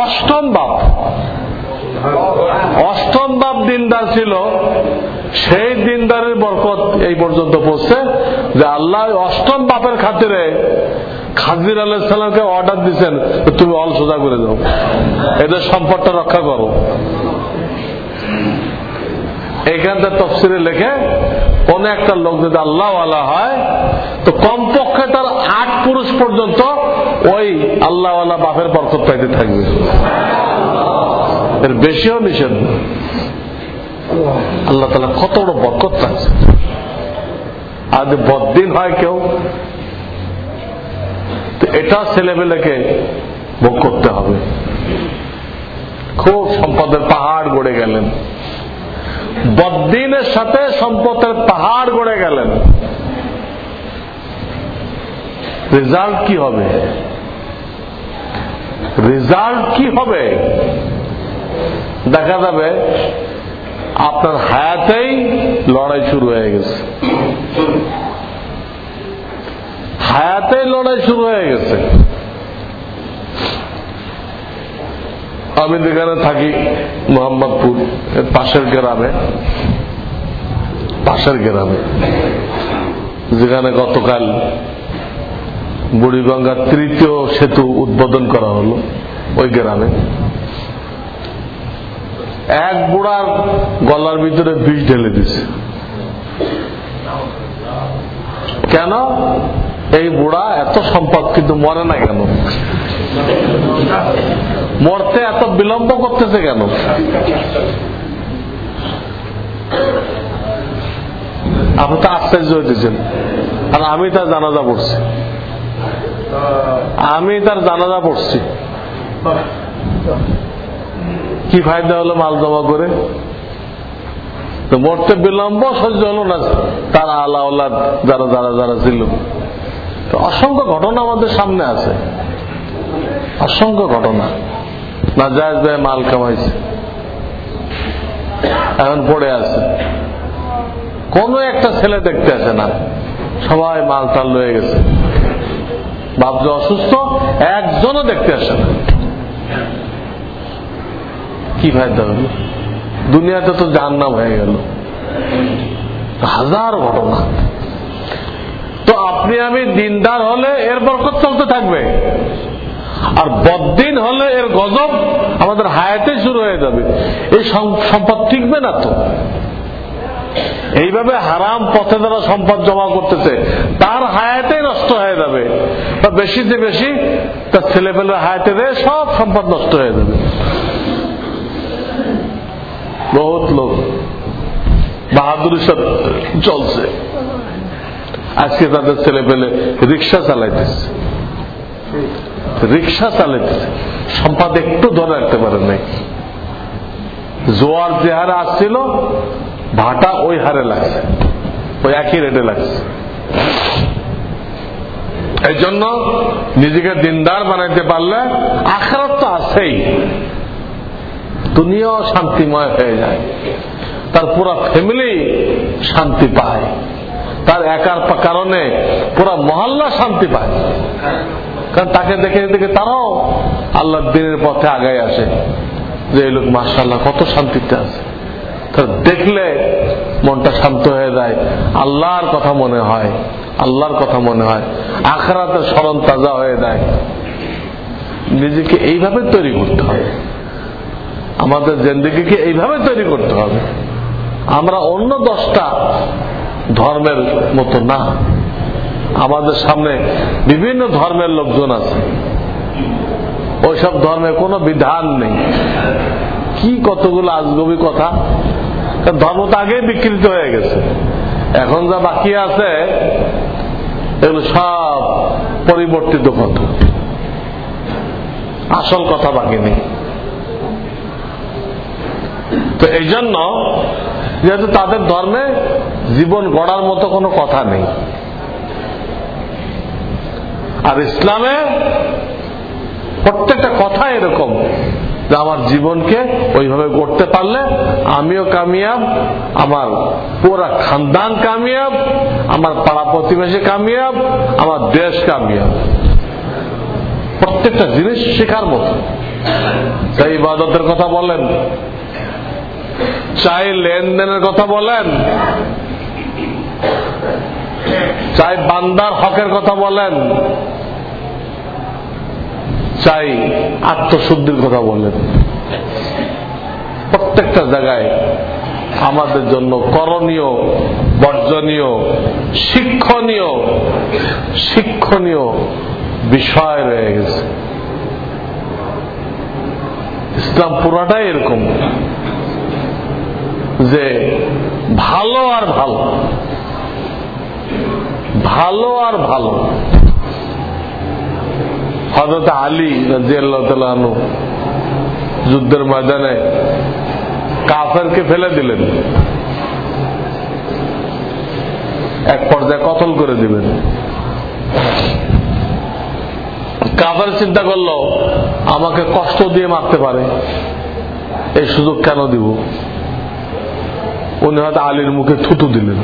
অষ্টম বাপ। অষ্টম বাপ দিনদার ছিল সেই দিনদারের বরকত এই পর্যন্ত পড়ছে যে আল্লাহ অষ্টম বাপের খাতিরে খাজির আল্লাহ সাল্লামকে অর্ডার দিচ্ছেন তুমি অল সোজা করে দাও। এদের সম্পদটা রক্ষা করো। এইখানটা তফসিরে লেখে, কোন একটা লোক যদি আল্লাহ আল্লাহ হয়, তো কমপক্ষে তার আট পুরুষ পর্যন্ত ওই আল্লাহ বাপের বরকত পাইতে থাকবে। এর বেশিও নিষেধ। আল্লাহ তালা কত বড় বরকত আর যদি বদিন হয় কেউ। তো এটা ছেলেমেলেকে ভোগ করতে হবে। খুব সম্পদের পাহাড় গড়ে গেলেন। বদ্দিনের সাথে সম্পদের পাহাড় গড়ে গেলেন। রেজাল্ট কি হবে? রেজাল্ট কি হবে? দেখা যাবে আপনার হায়াতেই লড়াই শুরু হয়ে গেছে। হায়াতেই লড়াই শুরু হয়ে গেছে। আমি যেখানে থাকি, মোহাম্মদপুর পাশের গ্রামে পাশের গ্রামে, যেখানে গতকাল বুড়িগঙ্গার তৃতীয় সেতু উদ্বোধন করা হলো, ওই গ্রামে। এক বুড়ার গলার ভিতরে বিষ ঢেলে দিছে। কেন? এই বুড়া এত সম্পদ, কিন্তু মরে না কেন? মরতে এত বিলম্ব করতেছে কেন? আপনি তো আশ্চর্য হইতেছেন। আর আমি তার জানাজা পড়ছি। আমি তার জানাজা পড়ছি। কি ফায়দা হলো? মাল জমা করে। তো মরতে বিলম্ব, সহ্য হলো না। তার আলা যারা যারা যারা ছিল। তো অসংখ্য ঘটনা আমাদের সামনে আছে। অসংখ্য ঘটনা। না যায় যায় মাল কামাইছে। এখন পড়ে আছে। কোন একটা ছেলে দেখতে আসে না। সবাই মাল টাল লয়ে গেছে। বাপ যে অসুস্থ, একজনও দেখতে আসে না। কি ফায়দা হলো দুনিয়াতে তো জাহান্নাম হয়ে গেল। হাজার ঘটনা। তো আপনি আমি দিনদার হলে এর বরকত চলতে থাকবে। আর বদিন হলে এর গজব আমাদের হায়াতে শুরু হয়ে যাবে। এই সম্পদ টিকবে না তো। এইভাবে হারাম পথে যারা সম্পদ জমা করতেছে, তার হায়াতে নষ্ট হয়ে যাবে। বা বেশিতে বেশি, তার ছেলে পেলে হায়াতে দেয় সব সম্পদ নষ্ট হয়ে যাবে। বহুত লোক। বাহাদুরের সাথে চলছে। আজকে তাদের ছেলে পেলে রিক্সা চালাইতেছে। রিক্সা চালাইতেছে। সম্পদ একটু ধরে রাখতে পারে নাই। জোয়ার যে হারে আসছিল, ভাটা ওই হারে লাগছে। ওই একই রেটে লাগছে। এই জন্য নিজেকে দিনদার বানাইতে পারলে আখারাত তো আছেই। দুনিয়াও শান্তিময় হয়ে যায়। তার পুরো ফ্যামিলি শান্তি পায়। তার একার কারণে পুরো মহল্লা শান্তি পায়। কারণ তাকে দেখে দেখে তারাও আল্লাহ দিনের পথে আগায় আসে। যে এই লোক মার্শাল্লাহ কত শান্তিতে আছে। দেখলে মনটা শান্ত হয়ে যায়। আল্লাহর কথা মনে হয়। আল্লাহর কথা মনে হয়। আখড়াতে স্মরণ তাজা হয়ে যায়। নিজেকে এইভাবে তৈরি করতে হবে আমাদের জেন্দিগিকে এইভাবে তৈরি করতে হবে। আমরা অন্য দশটা ধর্মের মতো না। আমাদের সামনে বিভিন্ন ধর্মের লোকজন আছে। ওইসব ধর্মের কোনো বিধান নেই। কি কতগুলো আজগবি কথা? ধর্ম তো আগেই বিকৃত হয়ে গেছে। এখন যা বাকি আছে, এগুলো সব পরিবর্তিত কথা আসল কথা বাকি নেই। তো এই জন্য যেহেতু তাদের ধর্মে জীবন গড়ার মতো কোনো কথা নেই। আর ইসলামে প্রত্যেকটা কথা এরকম যে আমার জীবনকে ওইভাবে গড়তে পারলে আমিও কামিয়াব, আমার পুরা খানদান কামিয়াব, আমার পাড়া প্রতিবেশী কামিয়াব, আমার দেশ কামিয়াব। প্রত্যেকটা জিনিস শেখার মতো। তাই ইবাদতের কথা বলেন চাই লেনদেনের কথা বলেন। চাই বান্দার হকের কথা বলেন। চাই আত্মশুদ্ধির কথা বলেন। প্রত্যেকটা জায়গায় আমাদের জন্য করণীয়, বর্জনীয়, শিক্ষণীয় শিক্ষণীয় বিষয় রয়ে গেছে। ইসলাম পুরাটাই এরকম। যে ভালো আর ভালো। ভালো আর ভালো। হজরত আলী রাজিয়াল্লাহ যুদ্ধের ময়দানে কাফেরকে ফেলে দিলেন। এক পর্যায়ে কতল করে দিবেন কাফের চিন্তা করল, আমাকে কষ্ট দিয়ে মারতে পারে, এই সুযোগ কেন দিব? উনি হয়তো আলীর মুখে থুতু দিলেন।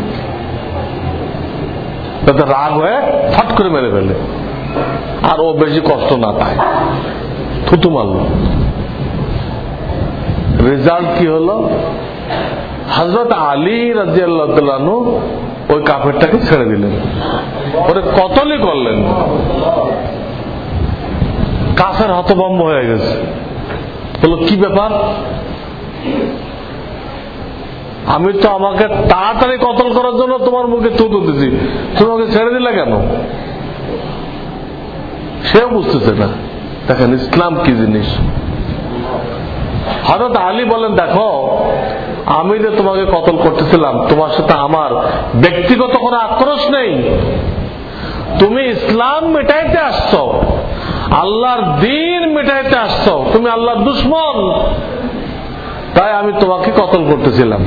তাতে রাগ হয়ে ফট করে মেরে ফেলে আর ও বেশি কষ্ট না পায়। থুতু মারল। রেজাল্ট কি হলো? হজরত আলী রাজি ওই কাপড়টাকে ছেড়ে দিলেন। ওরে কতলই করলেন। কাফের হতভম্ব হয়ে গেছে। বলো কি ব্যাপার? আমি তো আমাকে তাড়াতাড়ি কতল করার জন্য তোমার মুখে তুতু দিছি তোমাকে ছেড়ে দিলে কেন? সেও বুঝতেছে না। দেখেন, ইসলাম কি জিনিস? হঠাৎ আলী বলেন, দেখো, আমি যে তোমাকে কতল করতেছিলাম, তোমার সাথে আমার ব্যক্তিগত কোনো আক্রোশ নেই। তুমি ইসলাম মেটাইতে আসছো, আল্লাহর দিন মেটাইতে আসছো। তুমি আল্লাহর দুশ্মন। তাই আমি তোমাকে কতল করতেছিলাম।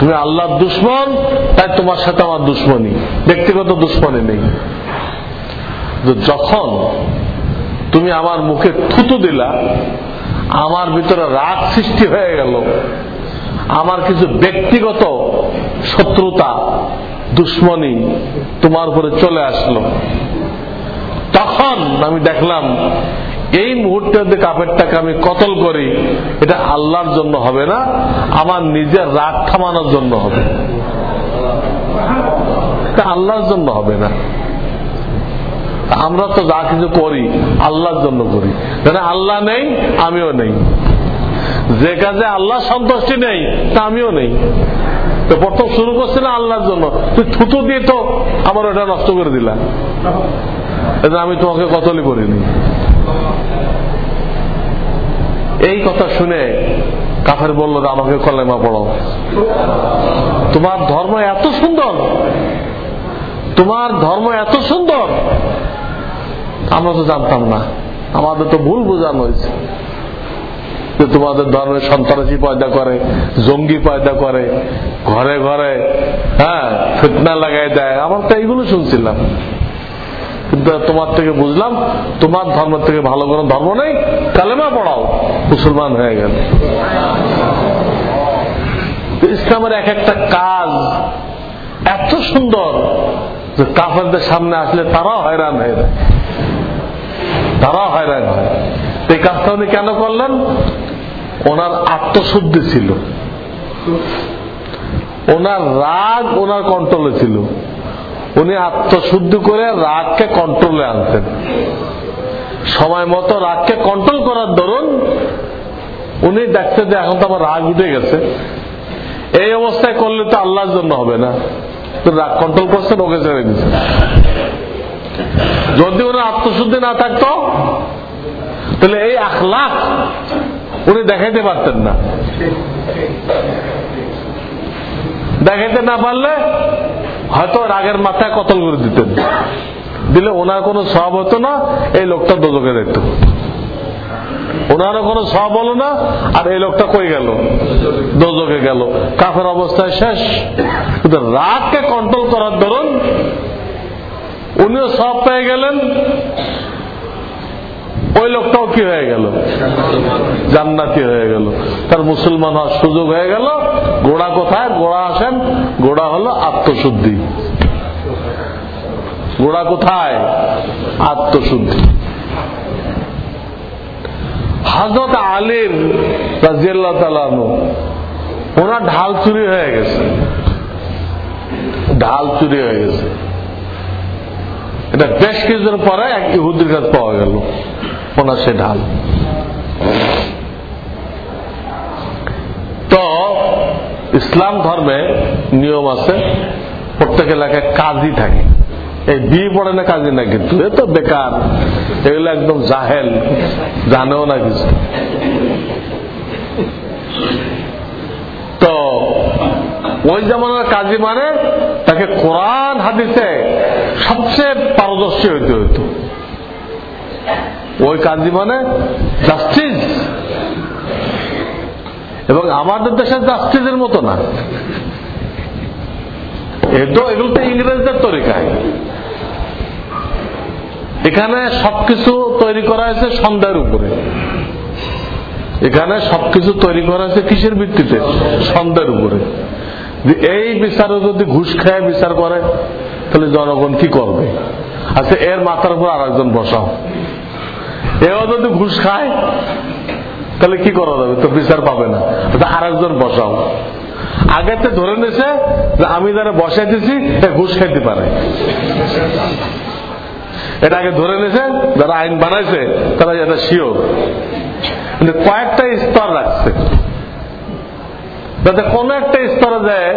তুমি আল্লাহর দুশ্মন, তাই তোমার সাথে আমার দুশ্মনী। ব্যক্তিগত দুশ্মনী নেই। যখন তুমি আমার মুখে থুতু দিলা, আমার ভিতরে রাগ সৃষ্টি হয়ে গেল। আমার কিছু ব্যক্তিগত শত্রুতা, দুশ্মনী তোমার উপরে চলে আসলো। তখন আমি দেখলাম এই মুহূর্তে যে কাপেরটাকে আমি কতল করি, এটা আল্লাহর জন্য হবে না, আমার নিজের রাগ থামানোর জন্য হবে। এটা আল্লাহর জন্য হবে না। আমরা তো যা কিছু করি, আল্লাহর জন্য করি। মানে আল্লাহ নেই, আমিও নেই। যে কাজে আল্লাহ সন্তুষ্টি নেই, তা আমিও নেই। তো প্রথম শুরু করছি না আল্লাহর জন্য। তুই থুতু দিয়ে তো আমার ওটা নষ্ট করে দিলা। আমি তোমাকে কতলি করিনি। এই কথা শুনে কাফের বলল আমাকে কলেমা পড়ো তোমার ধর্ম এত সুন্দর, তোমার ধর্ম এত সুন্দর, আমরা তো জানতাম না। আমাদের তো ভুল বোঝানো হয়েছে যে তোমাদের ধর্মের সন্ত্রাসী পয়দা করে, জঙ্গি পয়দা করে, ঘরে ঘরে হ্যাঁ ফিতনা লাগাই দেয়। আমার তো এইগুলো শুনছিলাম। কিন্তু তোমার থেকে বুঝলাম, তোমার ধর্ম থেকে ভালো কোনো ধর্ম নেই, কালেমা পড়াও, মুসলমান হয়ে গেল ইসলামের এক একটা কাজ এত সুন্দর যে কাফেরদের সামনে আসলে তারাও হয়রান হয়ে যায়। তারাও হয়রান হয়। এই কাজটা উনি কেন করলেন? ওনার আত্মশুদ্ধি ছিল। ওনার রাগ ওনার কন্ট্রোলে ছিল। উনি আত্মশুদ্ধি করে রাগকে কন্ট্রোলে আনতেন। সময় মতো রাগকে কন্ট্রোল করার দরুন উনি দেখতে যে এখন তো আমার রাগ উঠে গেছে। এই অবস্থায় করলে তো আল্লাহর জন্য হবে না। রাগ কন্ট্রোল করছেন ওকে ছেড়ে দিচ্ছেন যদি ওনার আত্মশুদ্ধি না থাকতো, তাহলে এই আখলাখ উনি দেখাইতে পারতেন না। দেখাইতে না পারলে হয়তো রাগের মাথায় কতল করে দিতেন। দিলে ওনার কোনো সব হতো না, এই লোকটা দোজকে দেখত। ওনারও কোনো সব হলো না, আর এই লোকটা কই গেল? দোজকে গেল। কাফের অবস্থায় শেষ। কিন্তু রাগকে কন্ট্রোল করার ধরুন উনিও সব পেয়ে গেলেন, ওই লোকটাও কি হয়ে গেল? জান্নাতি হয়ে গেল। তার মুসলমান হওয়ার সুযোগ হয়ে গেল। গোড়া কোথায়? গোড়া আসেন গোড়া হলো আত্মশুদ্ধি। গোড়া কোথায়? আত্মশুদ্ধি। হাজত আলীর রাজিয়াল্লাহ তালানু ওনার ঢাল চুরি হয়ে গেছে। ঢাল চুরি হয়ে গেছে। এটা বেশ কিছুদিন পরে এক ইহুদির কাছে পাওয়া গেল, ওনার সে ঢাল। তো ধর্মে নিয়ম আছে, প্রত্যেক এলাকায় কাজী থাকে। এই বিয়ে পড়ে না কাজী না কিন্তু, এ তো বেকার, এগুলো একদম জাহেল, জানেও না কিছু। তো, ওই জামানার কাজী মানে তাকে কোরআন, হাদিসে সবচেয়ে পারদর্শী হইতে হইত। ওই কাজী মানে জাস্টিস। আমাদের দেশের জাস্টিসের মতো না। এতো এগুলো তো ইংরেজদের তরিকায় এখানে সবকিছু তৈরি করা হয়েছে সন্ধ্যার উপরে। এখানে সবকিছু তৈরি করা হয়েছে কিসের ভিত্তিতে? সন্ধ্যার উপরে। এই বিচারে যদি ঘুষ খায় বিচার করে, তাহলে জনগণ কি করবে? আচ্ছা এর মাথার উপর আর একজন বসাও। এও যদি ঘুষ খায় তাহলে কি করা যাবে? তো বিচার পাবে না। আর একজন বসাও। আগেতে ধরে নিছে যে আমি যারা বসাই দিছি ঘুষ খাইতে পারে। এটা আগে ধরে নিছে, যারা আইন বানাইছে, তারা এটা শিওর কিন্তু কয়েকটা স্তর রাখছে। যাতে কোন একটা স্তরে যায়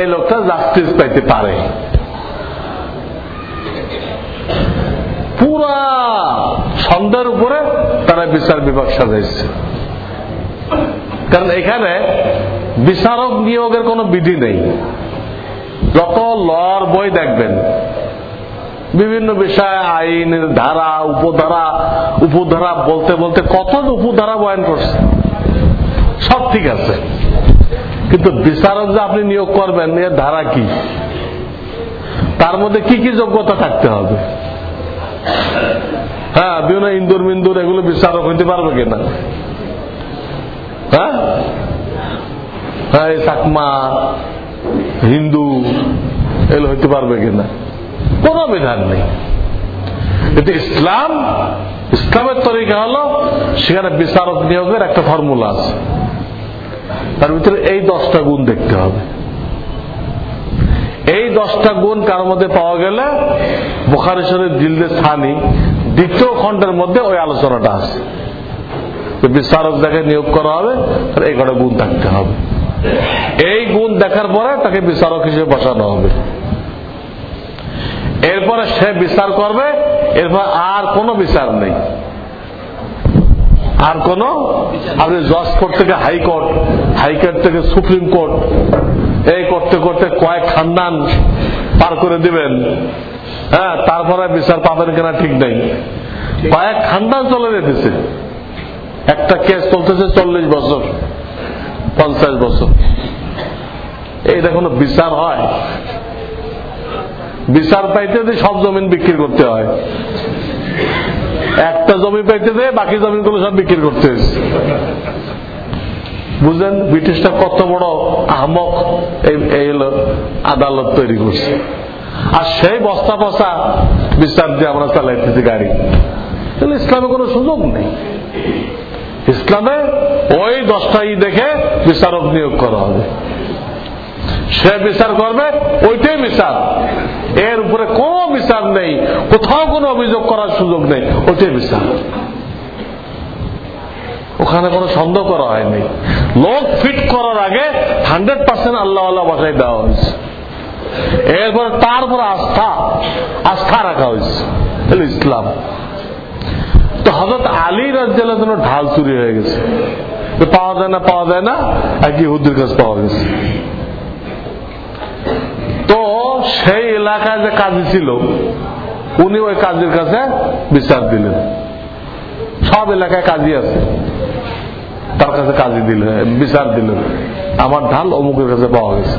এই লোকটা জাস্টিস পাইতে পারে। পুরা সন্ধ্যার উপরে তারা বিচার বিভাগ সাজাইছে। কারণ এখানে বিচারক নিয়োগের কোন বিধি নেই। যত লর বই দেখবেন, বিভিন্ন বিষয়ে আইনের ধারা, উপধারা উপধারা বলতে বলতে কত উপধারা বয়ন করছে, সব ঠিক আছে। কিন্তু বিচারক যে আপনি নিয়োগ করবেন, এর ধারা কি? তার মধ্যে কি কি যোগ্যতা থাকতে হবে? হ্যাঁ বিভিন্ন ইন্দুর মিন্দুর এগুলো বিচারক হইতে পারবে কিনা হ্যাঁ? হ্যাঁ চাকমা, হিন্দু, এগুলো হইতে পারবে কিনা কোন বিধান নেই। কিন্তু ইসলাম, ইসলামের তরিকা হলো সেখানে বিচারক নিয়োগের একটা ফর্মুলা আছে। তার ভিতরে এই দশটা গুণ দেখতে হবে। এই দশটা গুণ কার মধ্যে পাওয়া গেলে বোখারেশ্বরের দিলদে স্থানী দ্বিতীয় খণ্ডের মধ্যে ওই আলোচনাটা আছে। বিচারক যাকে নিয়োগ করা হবে, তার এই কটা গুণ থাকতে হবে। এই গুণ দেখার পরে তাকে বিচারক হিসেবে বসানো হবে। এরপরে সে বিচার করবে, এরপর আর কোনো বিচার নেই। আর কোন? আপনি জজ কোর্ট থেকে হাইকোর্ট হাইকোর্ট থেকে সুপ্রিম কোর্ট, এই করতে করতে কয়েক খানদান পার করে দিবেন। হ্যাঁ তারপরে বিচার পাবেন কিনা ঠিক নেই। কয়েক খানদান চলে যেতেছে। একটা কেস চলতেছে চল্লিশ বছর, পঞ্চাশ বছর। এইটা কোনো বিচার হয়। বিচার পাইতে সব জমিন বিক্রি করতে হয়। একটা জমি পাইতে দিয়ে বাকি জমিনগুলো সব বিক্রি করতে বুঝলেন? ব্রিটিশটা কত বড় আহমক এই আদালত তৈরি করছে। আর সেই বস্তা পচা বিচার দিয়ে আমরা চালাইতেছি গাড়ি। তাহলে ইসলামে কোনো সুযোগ নেই। ইসলামে ওই দশটাই দেখে বিচারক নিয়োগ করা হবে। সে বিচার করবে, ওইটাই বিচার। এর উপরে কোন বিচার নেই। কোথাও কোনো অভিযোগ করার সুযোগ নেই। ওইটাই বিচার। ওখানে কোনো সন্দেহ করা হয়নি। লোক ফিট করার আগে হান্ড্রেড পার্সেন্ট আল্লাহ আল্লাহ বসাই দেওয়া হয়েছে। এরপরে তারপরে আস্থা আস্থা রাখা হয়েছে। ইসলাম। তো হজরত আলী রাজ্জালের জন্য ঢাল চুরি হয়ে গেছে। পাওয়া যায় না, পাওয়া যায় না, এক ইহুদির কাছে পাওয়া গেছে। সেই এলাকায় যে কাজী ছিল, উনি ওই কাজীর কাছে বিচার দিলেন। সব এলাকায় কাজী আছে। তার কাছে কাজী দিলেন, বিচার দিলেন। আমার ঢাল অমুকের কাছে পাওয়া গেছে।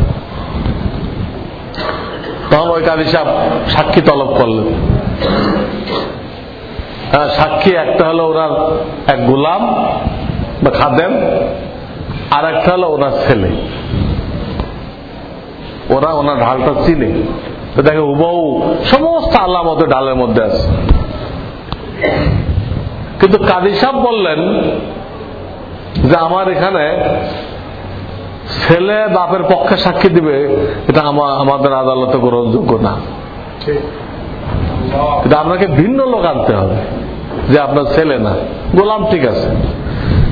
তখন ওই কাজী সাহেব সাক্ষী তলব করলেন। সাক্ষী একটা হলো ওনার এক গোলাম বা খাদেম, আর একটা হলো ওনার ছেলে। ওরা ওনার ঢালটা চিনে। তো দেখে হুবহু সমস্ত আল্লামত ঢালের মধ্যে আছে। কিন্তু কাদি সাহ বললেন যে আমার এখানে ছেলে বাপের পক্ষে সাক্ষী দিবে এটা আমাদের আদালতে গ্রহণযোগ্য না। কিন্তু আপনাকে ভিন্ন লোক আনতে হবে যে আপনার ছেলে না। গোলাম ঠিক আছে।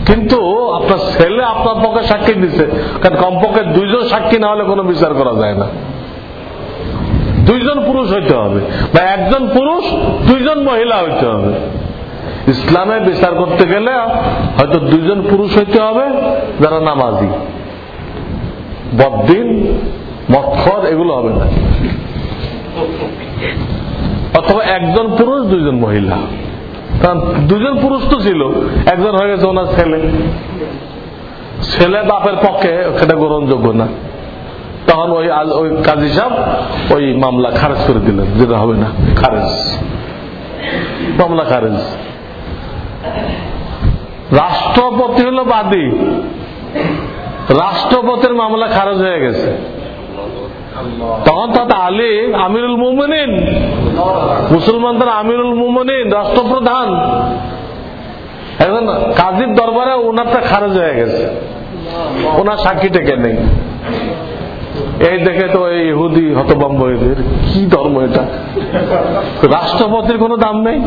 কিন্তু আপনার ছেলে আপনার পক্ষে সাক্ষী দিচ্ছে কারণ কমপক্ষে দুইজন সাক্ষী না হলে কোনো বিচার করা যায় না। দুইজন পুরুষ হইতে হবে বা একজন পুরুষ, দুইজন মহিলা হইতে হবে। ইসলামে বিচার করতে গেলে হয়তো দুইজন পুরুষ হইতে হবে যারা নামাজি। বদিন মক্ষর এগুলো হবে না। অথবা একজন পুরুষ, দুইজন মহিলা। কারণ দুজন পুরুষ তো ছিল, একজন হয়ে গেছে ওনার ছেলে। ছেলে বাপের পক্ষে সেটা গ্রহণযোগ্য না। তখন ওই ওই কাজী সাহেব ওই মামলা খারেজ করে দিলেন, যেটা হবে না, খারেজ। মামলা খারেজ। রাষ্ট্রপতি হলো বাদী। রাষ্ট্রপতির মামলা খারেজ হয়ে গেছে। তখন তাতে আলী আমিরুল মুমিনিন। মুসলমানদের আমিরুল মুমিনিন, রাষ্ট্রপ্রধান। এখন কাজীর দরবারে ওনারটা খারেজ হয়ে গেছে। ওনার সাক্ষী টেকে নেই। এই দেখে তো এই ইহুদি হতবম্ব এদের। কি ধর্ম এটা? রাষ্ট্রপতির কোনো দাম নেই।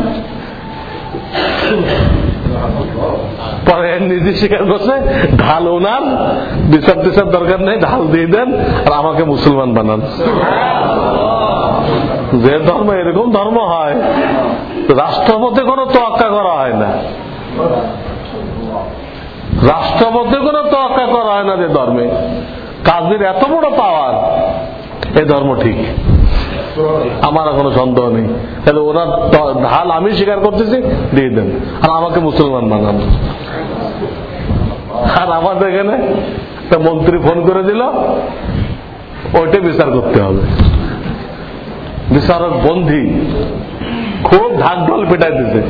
পরে নিজে স্বীকার করছে, ঢাল ওনার বিচার টিচার দরকার নেই, ঢাল দিয়ে দেন আর আমাকে মুসলমান বানান। যে ধর্ম এরকম ধর্ম হয়, রাষ্ট্রপতি কোনো তোয়াক্কা করা হয় না। রাষ্ট্রপতি কোনো তোয়াক্কা করা হয় না যে ধর্মে। কাজের এত বড় পাওয়ার এই ধর্ম ঠিক। আমার কোনো সন্দেহ নেই। তাহলে ওনার ঢাল আমি স্বীকার করতেছি, দিয়ে দেন। আর আমাকে মুসলমান বানান। আর আমাদের এখানে মন্ত্রী ফোন করে দিল, ওইটা বিচার করতে হবে। বিচারক বন্ধি খুব ঢাক ঢোল পেটাই দিতে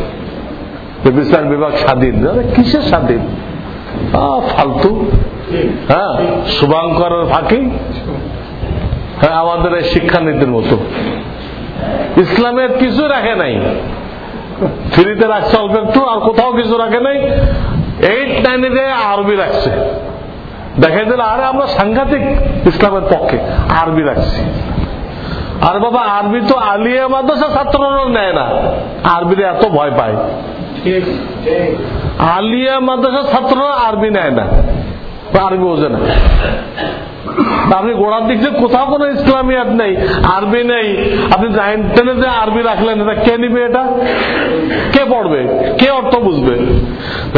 বিচার বিভাগ স্বাধীন। কিসের স্বাধীন? ফালতু। হ্যাঁ শুভাঙ্করের ফাঁকি। আমাদের এই শিক্ষানীতির মতো। ইসলামের কিছু রাখে নাই। ফ্রিতে রাখছে অল্প একটু আর কোথাও কিছু রাখে নাই। এইট নাইনে আরবি রাখছে। দেখা দিল আরে আমরা সাংঘাতিক ইসলামের পক্ষে আরবি রাখছি। আর বাবা আরবি তো আলিয়া মাদ্রাসা ছাত্ররা নেয় না। আরবির এত ভয় পায়। আলিয়া মাদ্রাসা ছাত্ররা আরবি নেয় না। আরবি বোঝে না। আপনি গোড়ার দিক দিয়ে কোথাও কোনো ইসলামিয়াত নেই, আরবি নেই। আপনি যে আরবি রাখলেন, এটা কে নিবে এটা? কে পড়বে? কে অর্থ বুঝবে?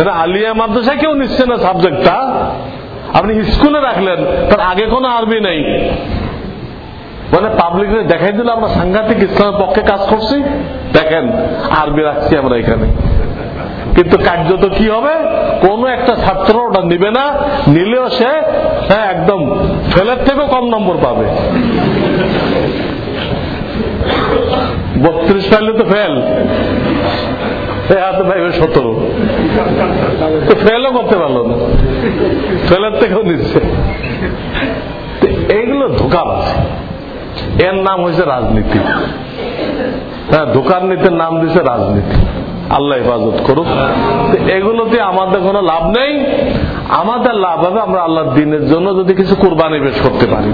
আলিয়া মাদ্রাসায় কেউ নিচ্ছে না সাবজেক্টটা। আপনি স্কুলে রাখলেন, তার আগে কোনো আরবি নেই। মানে পাবলিক দেখাই দিল, আমরা সাংঘাতিক ইসলামের পক্ষে কাজ করছি। দেখেন, আরবি রাখছি আমরা এখানে। কিন্তু কার্যত কি হবে? কোন একটা ছাত্র ওটা নিবে না, নিলেও সে হ্যাঁ একদম ফেলের থেকেও কম নম্বর পাবে। বত্রিশ পাইলে তো ফেল। হাতে সতেরো। তো ফেলও করতে পারল না। ফেলের থেকেও নিচ্ছে। এইগুলো ধোকাবাজ এর নাম হয়েছে রাজনীতি। হ্যাঁ দোকান নীতির নাম দিছে রাজনীতি। আল্লাহ হেফাজত করুক। এগুলোতে আমাদের কোনো লাভ নেই। আমাদের লাভ হবে আমরা আল্লাহর দিনের জন্য যদি কিছু কোরবানি পেশ করতে পারি।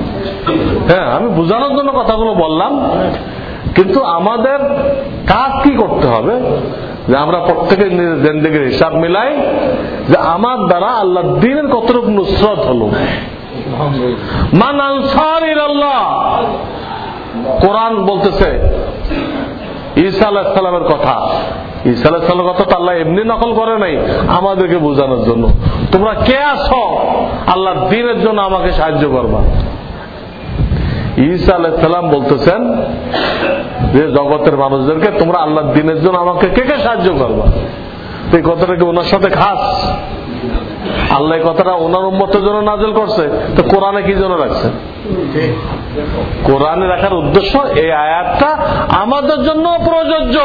হ্যাঁ আমি বোঝানোর জন্য কথাগুলো বললাম। কিন্তু আমাদের কাজ কি করতে হবে? যে আমরা প্রত্যেকের জেন্দেগির হিসাব মিলাই যে আমার দ্বারা আল্লাহ দিনের কতটুকু নুসরত হলো। মান আনসার আল্লাহ কোরআন বলতেছে ঈসা আলাহিসাল্লামের কথা। ঈসা আলাহিসাল্লামের কথা তো আল্লাহ এমনি নকল করে নাই আমাদেরকে বোঝানোর জন্য। তোমরা কে আছো? আল্লাহর দিনের জন্য আমাকে সাহায্য করবা। ঈসা আলাহিসাল্লাম বলতেছেন যে, জগতের মানুষদেরকে তোমরা আল্লাহর দিনের জন্য আমাকে কে কে সাহায্য করবা? এই কথাটা কি ওনার সাথে খাস? আল্লাহ কথাটা ওনার উন্মতের জন্য নাজেল করছে। তো কোরআনে কি জন্য রাখছে? কোরআনে রাখার উদ্দেশ্য এই আয়াতটা আমাদের জন্য প্রযোজ্য।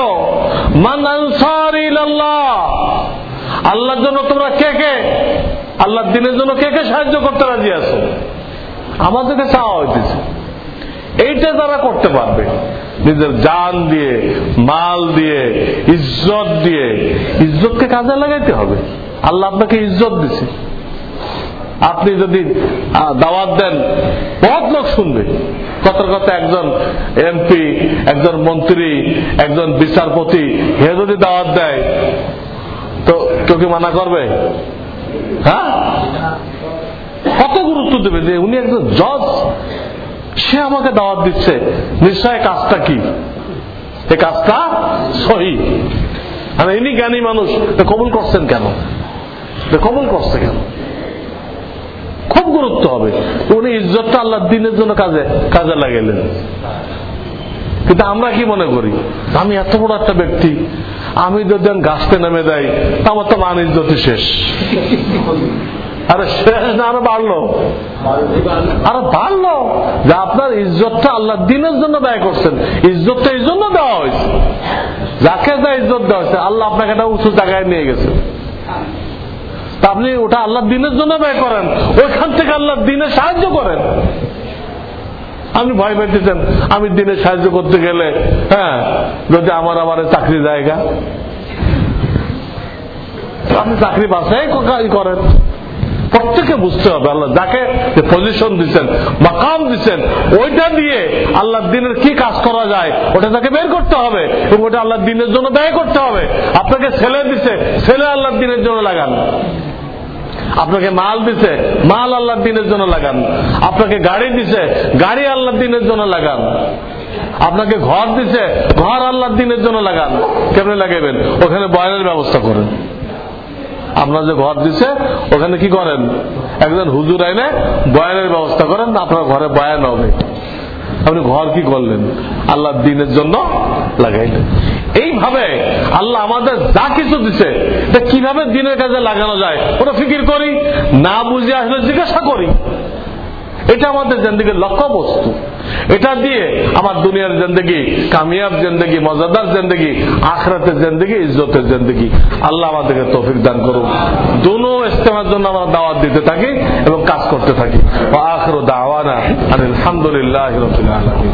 আল্লাহর জন্য তোমরা কে কে? আল্লাহর দিনের জন্য কে কে সাহায্য করতে রাজি আছো? আমাদেরকে চাওয়া হইতেছে। এইটা তারা করতে পারবে, নিজের জান দিয়ে, মাল দিয়ে, ইজ্জত দিয়ে, ইজ্জতকে কাজে লাগাইতে হবে। আল্লাহ আপনাকে ইজ্জত দিছে। আপনি যদি দাওয়াত দেন, বহুত লোক শুনবে। কত কত একজন এমপি একজন মন্ত্রী, একজন বিচারপতি, হে যদি দাওয়াত দেয়, তো কেউ কি মানা করবে? হ্যাঁ? কত গুরুত্ব দেবে যে উনি একজন জজ? সে আমাকে দাওয়াত দিচ্ছে। নিশ্চয় কাজটা কি? এই কাজটা সহি। আর ইনি জ্ঞানী মানুষ কবুল করছেন কেন? কবুল করছে কেন? খুব গুরুত্ব হবে। উনি ইজ্জতটা আল্লাহ দিনের জন্য কাজে কাজে লাগাইলেন। কিন্তু আমরা কি মনে করি? আমি এত বড় একটা ব্যক্তি, আমি যদি গাছতে নেমে দেয় আমার তো মান ইজ্জতই শেষ। আরে শেষ আরও বাড়লো। আরও বাড়লো। যে আপনার ইজ্জতটা আল্লাহ দিনের জন্য ব্যয় করছেন ইজ্জতটা এই জন্য দেওয়া হয়েছে। যাকে যা ইজ্জত দেওয়া হয়েছে, আল্লাহ আপনাকে একটা উঁচু জায়গায় নিয়ে গেছে। তা আপনি ওটা আল্লাহ দিনের জন্য ব্যয় করেন। ওইখান থেকে আল্লাহ দিনে সাহায্য করেন। আপনি ভয় পেতেছেন, আমি দিনে সাহায্য করতে গেলে হ্যাঁ যদি আমার আবার চাকরি জায়গা। আপনি চাকরি বাসায় করেন। প্রত্যেকে বুঝতে হবে আল্লাহ যাকে যে পজিশন দিচ্ছেন, মাকাম দিচ্ছেন, ওইটা দিয়ে আল্লাহ দিনের কি কাজ করা যায়, ওটা তাকে বের করতে হবে এবং ওটা আল্লাহ দিনের জন্য ব্যয় করতে হবে। আপনাকে ছেলে দিচ্ছে ছেলে আল্লাহ দিনের জন্য লাগান। আপনাকে মাল দিছে, মাল আল্লাহ দিনের জন্য লাগান। আপনাকে গাড়ি দিছে, গাড়ি আল্লাহ দিনের জন্য লাগান। আপনাকে ঘর দিছে, ঘর আল্লাহ দিনের জন্য লাগান। কেমনে লাগাবেন? ওখানে বয়নের ব্যবস্থা করেন। আপনার যে ঘর দিছে, ওখানে কি করেন? একজন হুজুর আইনে বয়ানের ব্যবস্থা করেন, আপনার ঘরে বয়ান হবে। আপনি ঘর কি করলেন? আল্লাহ দিনের জন্য লাগাইলেন। এইভাবে আল্লাহ আমাদের যা কিছু দিছে কীভাবে দিনের কাজে লাগানো যায়, ওটা ফিকির করি, না বুঝে আসলে জিজ্ঞাসা করি। এটা আমাদের জিন্দগির লক্ষ্য বস্তু এটা দিয়ে আমার দুনিয়ার জিন্দগি, কামিয়াব জিন্দগি, মজাদার জিন্দগি, আখরাতের জিন্দগি, ইজ্জতের জিন্দগি। আল্লাহ আমাদেরকে তৌফিক দান করুন দুনো ইস্তেমার জন্য আমরা দাওয়াত দিতে থাকি এবং কাজ করতে থাকি। আখর দাওয়ানা আলহামদুলিল্লাহ রবিল আলমী